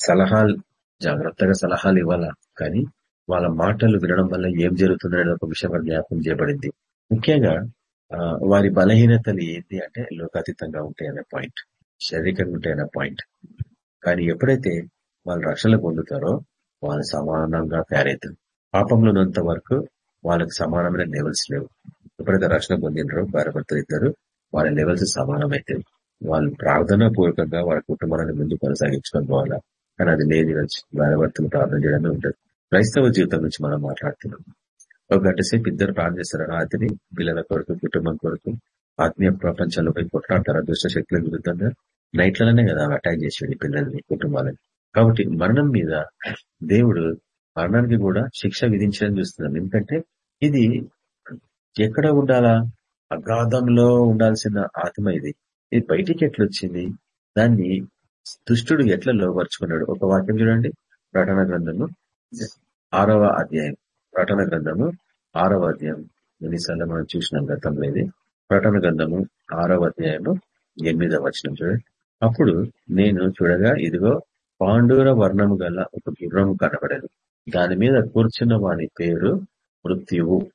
సలహాలు జాగ్రత్తగా సలహాలు ఇవ్వాలా? కానీ వాళ్ళ మాటలు వినడం వల్ల ఏం జరుగుతుందనే ఒక విషయం జ్ఞాపకం చేయబడింది. ముఖ్యంగా వారి బలహీనతలు ఏంటి అంటే లోకాతీతంగా ఉంటాయనే పాయింట్ శారీరకంగా ఉంటాయనే పాయింట్ కానీ ఎప్పుడైతే వాళ్ళు రక్షణ పొందుతారో వాళ్ళు సమానంగా తయారవుతారు. పాపంలో ఉన్నంత వరకు వాళ్ళకి సమానమైన లెవెల్స్ లేవు. ఎప్పుడైతే రక్షణ పొందినరో భార్యభర్తలు ఇద్దరు వాళ్ళ లెవెల్స్ సమానమైతే వాళ్ళు ప్రార్థన పూర్వకంగా వాళ్ళ కుటుంబాలను ముందు కొనసాగించుకొని పోవాలా కానీ అది లేని భార్యభర్తలు ప్రార్థన చేయడమే ఉంటుంది. క్రైస్తవ జీవితం నుంచి మనం మాట్లాడుతున్నాం. ఒక గంట సేపు ఇద్దరు ప్రార్థన చేస్తారు రాత్రి పిల్లల కొరకు కుటుంబం కొరకు ఆత్మీయ ప్రపంచంలో పోయి కొట్లాడతారు? అదృష్ట శక్తుల విరుద్ధంగా నైట్లలోనే కదా అటాక్ చేసాడు పిల్లల్ని కుటుంబాలని. కాబట్టి మరణం మీద దేవుడు మరణానికి కూడా శిక్ష విధించడం చూస్తున్నాం ఎందుకంటే ఇది ఎక్కడ ఉండాలా? అగాధంలో ఉండాల్సిన ఆత్మ ఇది. ఇది బయటికి ఎట్లా వచ్చింది దాన్ని దుష్టుడు ఎట్లా లోపరుచుకున్నాడు ఒక వాక్యం చూడండి. ప్రకటన గ్రంథము ఆరవ అధ్యాయం. ప్రకటన గ్రంథము ఆరవ అధ్యాయం. ఎన్నిసార్లు మనం చూసినాం గతంలో ఇది. ప్రకటన గ్రంథము ఆరవ అధ్యాయము ఎనిమిదవ వచనం చూడండి. అప్పుడు నేను చూడగా ఇదిగో పాండూర వర్ణము గల ఒక గుర్రము కనబడేది. దాని మీద కూర్చున్న వాని పేరు మృత్యువు.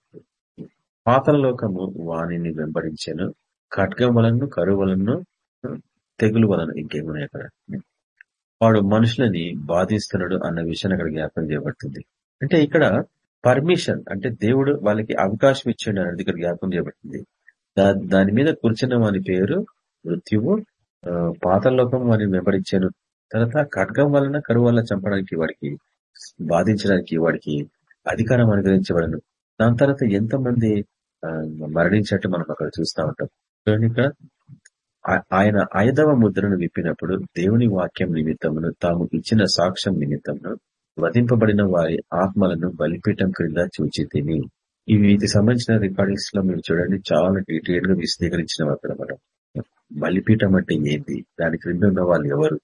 పాతలలోకము వాణిని వెంబడించను. ఖడ్గం వలను కరువు తెగులు వలన ఇంకేమున్నాయి అక్కడ? వాడు మనుషులని బాధిస్తున్నాడు అన్న విషయాన్ని అక్కడ జ్ఞాపకం చేయబడుతుంది. అంటే ఇక్కడ పర్మిషన్ అంటే దేవుడు వాళ్ళకి అవకాశం ఇచ్చాడు అనేది ఇక్కడ జ్ఞాపకం చేయబడుతుంది. దాని మీద కూర్చున్న వాని పేరు మృత్యువు. పాతలోకం వాని వెంబడించాను. తర్వాత ఖడ్గం వలన కరువు వల్ల చంపడానికి వాడికి బాధించడానికి వాడికి అధికారం అనుగ్రహించబడను. దాని తర్వాత ఎంతమంది మరణించినట్టు మనం అక్కడ చూస్తూ ఉంటాం. చూడండి ఇక్కడ ఆయన ఐదవ ముద్రను విప్పినప్పుడు దేవుని వాక్యం నిమిత్తమును తాము ఇచ్చిన సాక్ష్యం నిమిత్తమును వధింపబడిన వారి ఆత్మలను బలిపీఠం క్రింద చూచి తిని. ఇవి వీటికి సంబంధించిన రికార్డింగ్స్లో మీరు చూడండి చాలా డీటెయిల్గా విశదీకరించిన అక్కడ మనం. బలిపీఠం అంటే ఏంటి దాని క్రింద ఉన్న వాళ్ళు ఎవరు?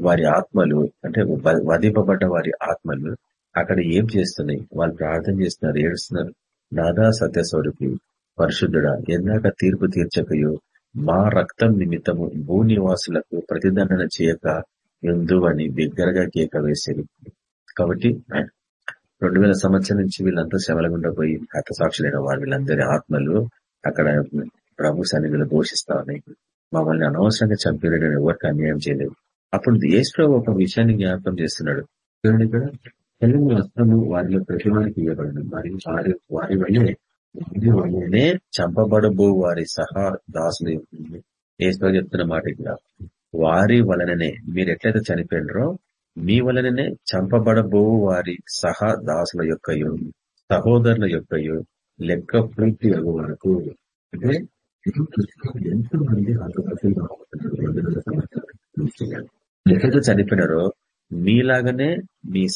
వారి ఆత్మలు అంటే వధింపబడ్డ వారి ఆత్మలు అక్కడ ఏం చేస్తున్నాయి? వాళ్ళు ప్రార్థన చేస్తున్నారు ఏడుస్తున్నారు. నాదా సత్యస్వరూపి పరిశుద్ధుడా ఎందాక తీర్పు తీర్చకయో మా రక్తం నిమిత్తము భూనివాసులకు ప్రతిదండన చేయక ఎందువని బిగ్గరగా కేక వేసేది. కాబట్టి రెండు వేల సంవత్సరం నుంచి వీళ్ళంతా శవలగుండా పోయి హతసాక్షులైన వారు వీళ్ళందరి ఆత్మలు అక్కడ ప్రభు సన్నిధిలో ఘోషిస్తా ఉన్నాయి. మమ్మల్ని అనవసరంగా చంపిన ఎవరికి అన్యాయం చేయలేదు. అప్పుడు యేసు ఒక విషయాన్ని జ్ఞాపకం చేస్తున్నాడు. చూడండి ఇక్కడ. తెలుగు వస్త్రము వారిలో ప్రతిమానికి ఇవ్వబడింది మరియు వారి వారి వల్లే వల్లనే చంపబడబో వారి సహా దాసులు ఏసులో చెప్తున్న మాట ఇక్కడ. వారి వలననే మీరు ఎట్లయితే చనిపోయినరో మీ వలననే చంపబడబో వారి సహా దాసుల యొక్క సహోదరుల యొక్క లెక్క పూర్తి వరకు. అంటే ఎంతమంది ఎక్కడైతే చనిపోయినారో మీలాగానే మీ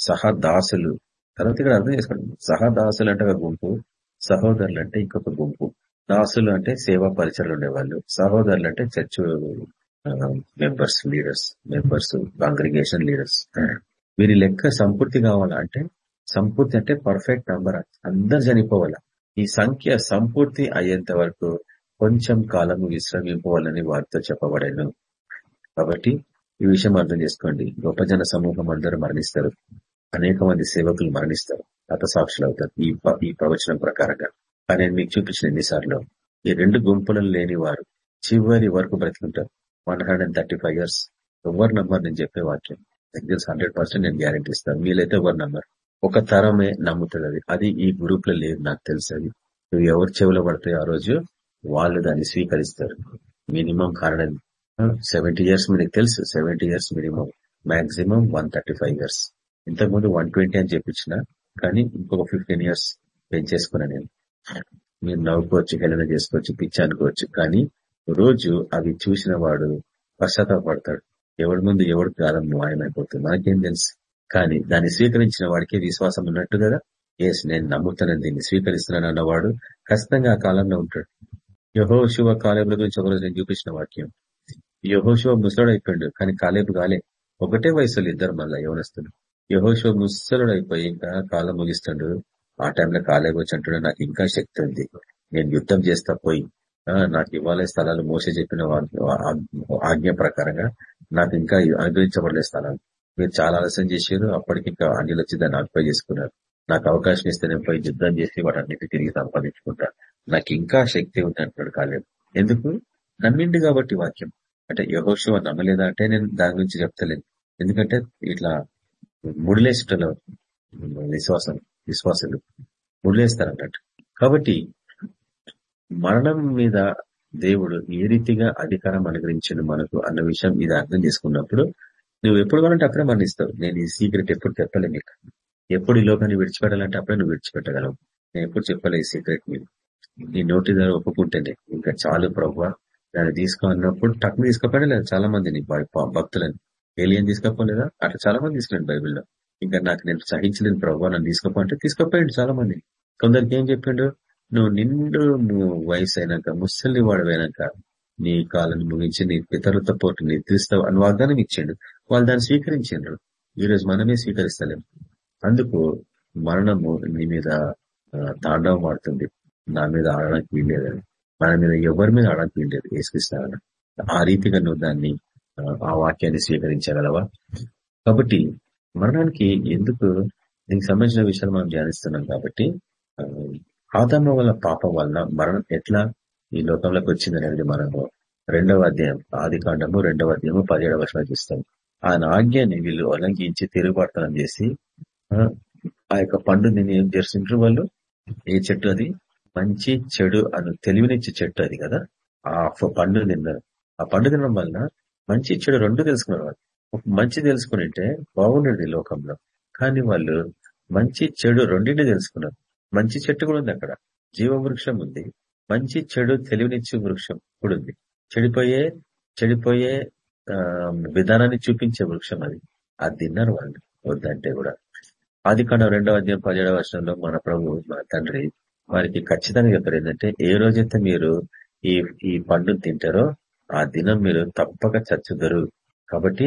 సహదాసులు తర్వాత ఇక్కడ అర్థం చేసుకోండి. సహదాసులు అంటే ఒక గుంపు సహోదరులు అంటే ఇంకొక గుంపు. దాసులు అంటే సేవా పరిచయలు ఉండేవాళ్ళు. సహోదరులు అంటే church members leaders members congregation leaders వీరి లెక్క సంపూర్తి కావాలంటే సంపూర్తి అంటే పర్ఫెక్ట్ నంబర్ అందరు చనిపోవాలా. ఈ సంఖ్య సంపూర్తి అయ్యేంత వరకు కొంచెం కాలము విశ్రమింపవాలని వారితో చెప్పబడాను. కాబట్టి ఈ విషయం అర్థం చేసుకోండి. గొప్ప జన సమూహం అందరూ మరణిస్తారు. అనేక మంది సేవకులు మరణిస్తారు. సాక్షులు అవుతారు. ఈ ఈ ప్రవచనం ప్రకారంగా. కానీ నేను మీకు చూపించిన ఎన్నిసార్లు ఈ రెండు గుంపులను లేని వారు చివరి వరకు బ్రతికుంటారు. One hundred thirty five years. ఎవరు నంబర్ నేను చెప్పే వాక్యం. ఎగ్జామ్స్ హండ్రెడ్ పర్సెంట్ నేను గ్యారంటీ ఇస్తాను. వీలైతే ఎవరు నంబర్ ఒక తరమే నమ్ముతుంది అది. అది ఈ గ్రూప్లో లేదు నాకు తెలుసు అది. నువ్వు ఎవరు చెవులో పడతాయి ఆ రోజు వాళ్ళు దాన్ని స్వీకరిస్తారు. మినిమం కారణం సెవెంటీ ఇయర్స్ మీకు తెలుసు. Seventy years minimum. Maximum one thirty five years. ఇంతకుముందు వన్ ట్వంటీ అని చెప్పించిన కానీ ఇంకొక ఫిఫ్టీన్ ఇయర్స్ పెంచేసుకున్నా నేను. మీరు నవ్వుకోవచ్చు హెలన చేసుకోవచ్చు పిచ్చి అనుకోవచ్చు కానీ రోజు అవి చూసిన వాడు పశ్చాత్తాపడతాడు ఎవడి ముందు ఎవడు కాలం మాయమైపోతుంది మనకేం తెలుసు. కానీ దాన్ని స్వీకరించిన వాడికి విశ్వాసం ఉన్నట్టు కదా. ఎస్ నేను నమ్ముతానని దీన్ని స్వీకరిస్తున్నాను అన్నవాడు ఖచ్చితంగా ఆ కాలంలో ఉంటాడు. యహో శివ కాలంలో గురించి ఒకరోజు నేను చూపించిన వాక్యం. యహోశివ ముసలుడు అయిపోయాడు కానీ కాలేపు కాలే. ఒకటే వయసులో ఇద్దరు మళ్ళా యవనస్తులు. యహోశివ ముసలుడు అయిపోయి ఇంకా కాలం ముగిస్తాడు. ఆ టైంలో వచ్చి అంటున్నా నాకు ఇంకా శక్తి ఉంది. నేను యుద్ధం చేస్తా పోయి. నాకు ఇవ్వాలే స్థలాలు. మోస చెప్పిన ఆజ్ఞ ప్రకారంగా నాకు ఇంకా అనుగ్రహించబడలే స్థలాలు. మీరు చాలా ఆలస్యం చేశారు. అప్పటికి ఇంకా అన్నిలు వచ్చి దాన్ని ఆక్యుపై చేసుకున్నారు. నాకు అవకాశం ఇస్తే నేను పోయి యుద్ధం చేసి వాటన్నిటి తిరిగి సంపాదించుకుంటా. నాకు ఇంకా శక్తి ఉంది అంటున్నాడు కాలేదు ఎందుకు? నమ్మిండు కాబట్టి వాక్యం. అంటే యహోశివ నమ్మలేదా అంటే నేను దాని గురించి చెప్తలేను. ఎందుకంటే ఇట్లా ముడిలేసేటలో విశ్వాసం విశ్వాసులు ముడిలేస్తారు అన్నట్టు కాబట్టి మరణం మీద దేవుడు ఏ రీతిగా అధికారం అనుగ్రహించను మనకు అన్న విషయం ఇది అర్థం చేసుకున్నప్పుడు నువ్వు ఎప్పుడు కావాలంటే అప్పుడే మరణిస్తావు. నేను ఈ సీక్రెట్ ఎప్పుడు చెప్పలే నీకు. ఎప్పుడు ఈ లోకాన్ని విడిచిపెట్టాలంటే అప్పుడే నువ్వు విడిచిపెట్టగలవు. నేను ఎప్పుడు చెప్పలే ఈ సీక్రెట్ మీరు నీ నోటి ద్వారా ఒప్పుకుంటేనే ఇంకా చాలు ప్రభు దాన్ని తీసుకో అన్నప్పుడు టక్ని తీసుకోపోయలేదు చాలా మందిని భక్తులని. ఏలియన్ తీసుకోపోలేదా? అట్లా చాలా మంది తీసుకున్నాను బైబిల్లో. ఇంకా నాకు నేను సహించలేని ప్రభావ నన్ను తీసుకోపోయింటే తీసుకోపోయాడు చాలా మంది. కొందరికి ఏం చెప్పిండు? నువ్వు నిండు నువ్వు వయసు అయినాక ముసలి వాడవైనాక నీ కాలను ముగించి నీ పితరులతో పోటీ నిద్రిస్తావు అని వాగ్దానం ఇచ్చాడు. వాళ్ళు దాన్ని స్వీకరించారు ఈరోజు మనమే స్వీకరిస్తలేము. అందుకు మరణము నీ మీద తాండవం ఆడుతుంది నా మీద ఆడడానికి వీల్లేదని. మన మీద ఎవరి మీద ఆడడానికి లేదు. ఏసుకిస్తాను ఆ రీతిగా నువ్వు దాన్ని ఆ వాక్యాన్ని స్వీకరించగలవా? కాబట్టి మరణానికి ఎందుకు దీనికి సంబంధించిన విషయాలు మనం ధ్యానిస్తున్నాం కాబట్టి ఆదమ్మ వల్ల పాపం వలన మరణం ఎట్లా ఈ లోకంలోకి వచ్చింది అనేది మనము రెండవ అధ్యాయం ఆది కాండము రెండవ అధ్యాయము పదిహేడవ వర్షాలు చూస్తాం. ఆయన ఆజ్ఞాన్ని వీళ్ళు ఉల్లంఘించి తిరుగుబాటుతనం చేసి ఆ యొక్క పండుని ఏం చేస్తుంటారు వాళ్ళు? ఏ చెట్టు అది? మంచి చెడు అని తెలివినిచ్చే చెట్టు అది కదా. ఆ పండు తిన్నారు ఆ పండు తినడం వలన మంచి చెడు రెండు తెలుసుకున్నారు వాళ్ళు. మంచి తెలుసుకునింటే బాగుండేది లోకంలో. కానీ వాళ్ళు మంచి చెడు రెండింటిని తెలుసుకున్నారు. మంచి చెట్టు కూడా ఉంది అక్కడ. జీవ వృక్షం ఉంది. మంచి చెడు తెలివినిచ్చే వృక్షం కూడా ఉంది. చెడిపోయే చెడిపోయే విధానాన్ని చూపించే వృక్షం అది. అది తిన్నారు వాళ్ళు. వద్దంటే కూడా. ఆది కాండం రెండవ అధ్యాయం పదిహేడవ వర్షంలో మన ప్రభు మన తండ్రి వారికి ఖచ్చితంగా చెప్పారు ఏంటంటే ఏ రోజైతే మీరు ఈ ఈ పండును తింటారో ఆ దినం మీరు తప్పక చచ్చుదరు. కాబట్టి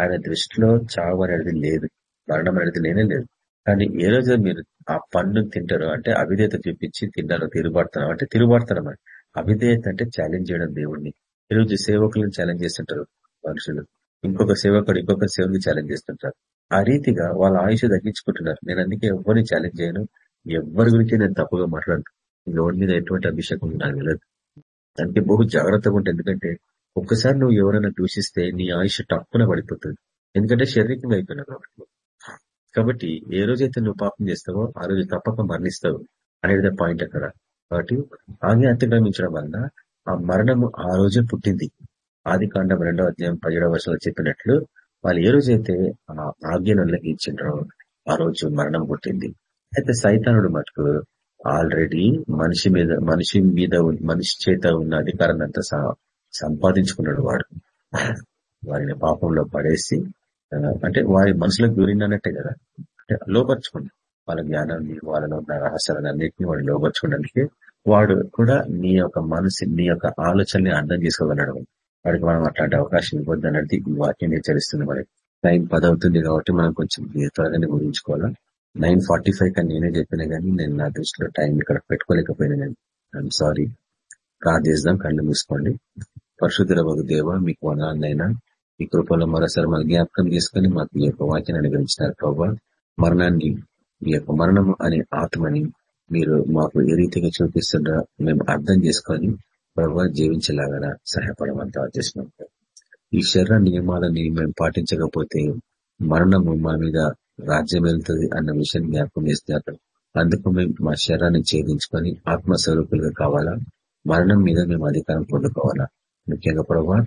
ఆయన దృష్టిలో చావు అనేది లేదు. మరణం అనేది లేనే లేదు. కానీ ఏ రోజు మీరు ఆ పండు తింటారు అంటే అవిధేత చూపించి తింటారు తిరుగుబాడుతున్నాం అంటే తిరుగుబాడుతున్నాం అవిధేయత అంటే ఛాలెంజ్ చేయడం దేవుణ్ణి. ఈరోజు సేవకులను ఛాలెంజ్ చేస్తుంటారు మనుషులు. ఇంకొక సేవకుడు ఇంకొక సేవకుని ఛాలెంజ్ చేస్తుంటారు. ఆ రీతిగా వాళ్ళ ఆయుష్ తగ్గించుకుంటున్నారు. నేను అందుకే ఎవరిని ఛాలెంజ్ చేయను. ఎవరి గురించి నేను తప్పుగా మాట్లాడను. ఎవరి మీద ఎటువంటి అభిషేకం నాకు వెళ్ళదు దానికి బహు జాగ్రత్తగా ఉంటుంది ఎందుకంటే ఒక్కసారి నువ్వు ఎవరైనా దూషిస్తే నీ ఆయుష్ టప్పున పడిపోతుంది. ఎందుకంటే శారీరకంగా అయిపోయినావు కాబట్టి. కాబట్టి ఏ రోజైతే నువ్వు పాపం చేస్తావో ఆ రోజు తప్పక మరణిస్తావు అనేది పాయింట్ అక్కడ. కాబట్టి ఆజ్ఞ అతిక్రమించడం వలన ఆ మరణము ఆ రోజే పుట్టింది. ఆది కాండం రెండవ అధ్యాయం పదిహేడవ వర్షాలు చెప్పినట్లు వాళ్ళు ఏ రోజైతే ఆ ఆజ్ఞను ఉల్లంఘించారో ఆ రోజు మరణం పుట్టింది. అయితే సైతానుడు మటుకు ఆల్రెడీ మనిషి మీద మనిషి మీద మనిషి చేత ఉన్న అధికారాన్ని అంతా సంపాదించుకున్నాడు వాడు. వారిని పాపంలో పడేసి అంటే వారి మనసులకు దూరిందన్నట్టే కదా. అంటే లోపరుచుకున్నాడు. వాళ్ళ జ్ఞానాన్ని వాళ్ళలో ఉన్న రహస్యాలను అన్నింటినీ వాడు లోపరుచుకోవడానికి వాడు కూడా నీ యొక్క మనసు నీ యొక్క ఆలోచనని అర్థం చేసుకోగలడు. వాడికి మనం అట్లాంటి అవకాశం ఇవ్వద్దు అన్నది ఈ వాక్యం హెచ్చరిస్తుంది మనకి టైం పదవుతుంది కాబట్టి మనం కొంచెం త్వరగానే గురించుకోవాలి నైన్ ఫార్టీ ఫైవ్ కానీ నేనే చెప్పినా గానీ నేను నా దృష్టిలో టైం ఇక్కడ పెట్టుకోలేకపోయినా కానీ ఐఎమ్ సారీ ప్రార్థిస్తాం కళ్ళు మూసుకోండి. పరిశుద్ధుల ఒక దేవ మీకు వనాలైనా ఈ కృపలో మరోసారి మన జ్ఞాపకం చేసుకుని మాకు ఈ యొక్క వాక్యాన్ని అనుగ్రహించినారు ప్రభావ మరణాన్ని ఈ యొక్క మరణము అనే ఆత్మని మీరు మాకు ఏ రీతిగా చూపిస్తుండో మేము అర్థం చేసుకొని ప్రభావ జీవించలాగా సహాయపడమంతా చేసినాం ఈ శరీర నియమాలని మేము పాటించకపోతే మరణము మా మీద రాజ్యం వెళ్తుంది అన్న విషయం జ్ఞాపకం చేస్తారు అందుకు మేము మా శరీరాన్ని ఛేదించుకొని ఆత్మస్వరూపులుగా కావాలా? మరణం మీద మేము అధికారం పొందుకోవాలా? ముఖ్యంగా ప్రభావ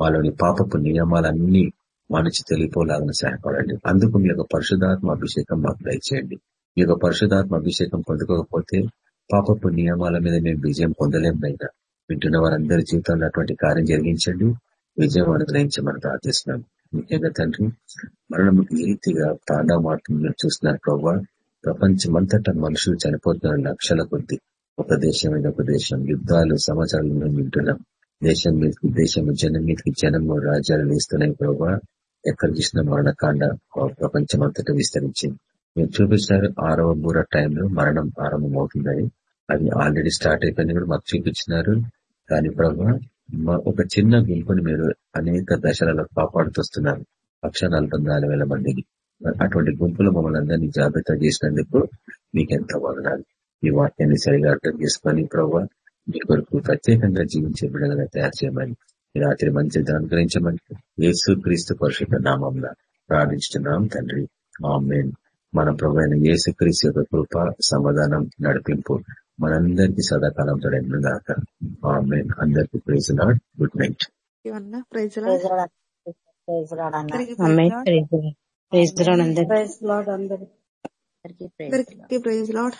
వాళ్ళని పాపపు నియమాలన్నీ మనిషి తెలియపోలాగా సహాయపడండి అందుకు మీ యొక్క పరిశుధాత్మ అభిషేకం మాకు దయచేయండి. మీ యొక్క పరిశుధాత్మ అభిషేకం పొందుకోకపోతే పాపపు నియమాల మీద మేము విజయం పొందలేం అయినా వింటున్న వారందరి జీవితంలో అటువంటి కార్యం జరిగించండి. విజయం అనుగ్రహించమని ప్రార్థిస్తున్నాం. ముఖ్యంగా తండ్రి మరణం ఈ రీతిగా తాండవమాడుతుందని చూస్తున్నారు ప్రభావ ప్రపంచమంతటా మనుషులు చనిపోతున్నారు లక్షల కొద్ది. ఒక దేశం మీద ఒక దేశం యుద్ధాలు సమాచారాలు మేము వింటున్నాం. దేశం మీదకి దేశం జనం మీదకి జనము రాజ్యాలు వేస్తున్నాయి ప్రభావ ఎక్కడ చూసిన మరణకాండ ప్రపంచం అంతటా విస్తరించింది. మీరు చూపించినారు ఆరవ బూర టైంలో మరణం ఆరంభం అవుతుందని అది ఆల్రెడీ స్టార్ట్ అయిపోయింది కూడా మాకు చూపించినారు. కానీ ప్రభావ ఒక చిన్న గుంపుని మీరు అనేక దశలలో కాపాడుతొస్తున్నారు. లక్ష వేల మందిని. అటువంటి గుంపులు మమ్మల్ని అందరినీ జాగ్రత్త చేసినందుకు మీకు ఎంత వదనాలు. ఈ వాక్యాన్ని సరిగా అర్థం చేసుకొని ప్రభావ మీ కొరకు ప్రత్యేకంగా జీవించే బిడ్డలుగా తయారు చేయమని రాత్రి మంచి అనుగ్రహించమని యేసు క్రీస్తు పరిషత్ నామంలో ప్రార్థించుతున్నాం తండ్రి. ఆమెన్. మన ప్రభు యేసు క్రీస్తు యొక్క కృప సమాధానం నడిపింపు మనందరికీ సదాకాలం తొడైన దాకా ఆమెన్. అందరికి praise Lord good night praise praise Lord అందరికి. Praise Lord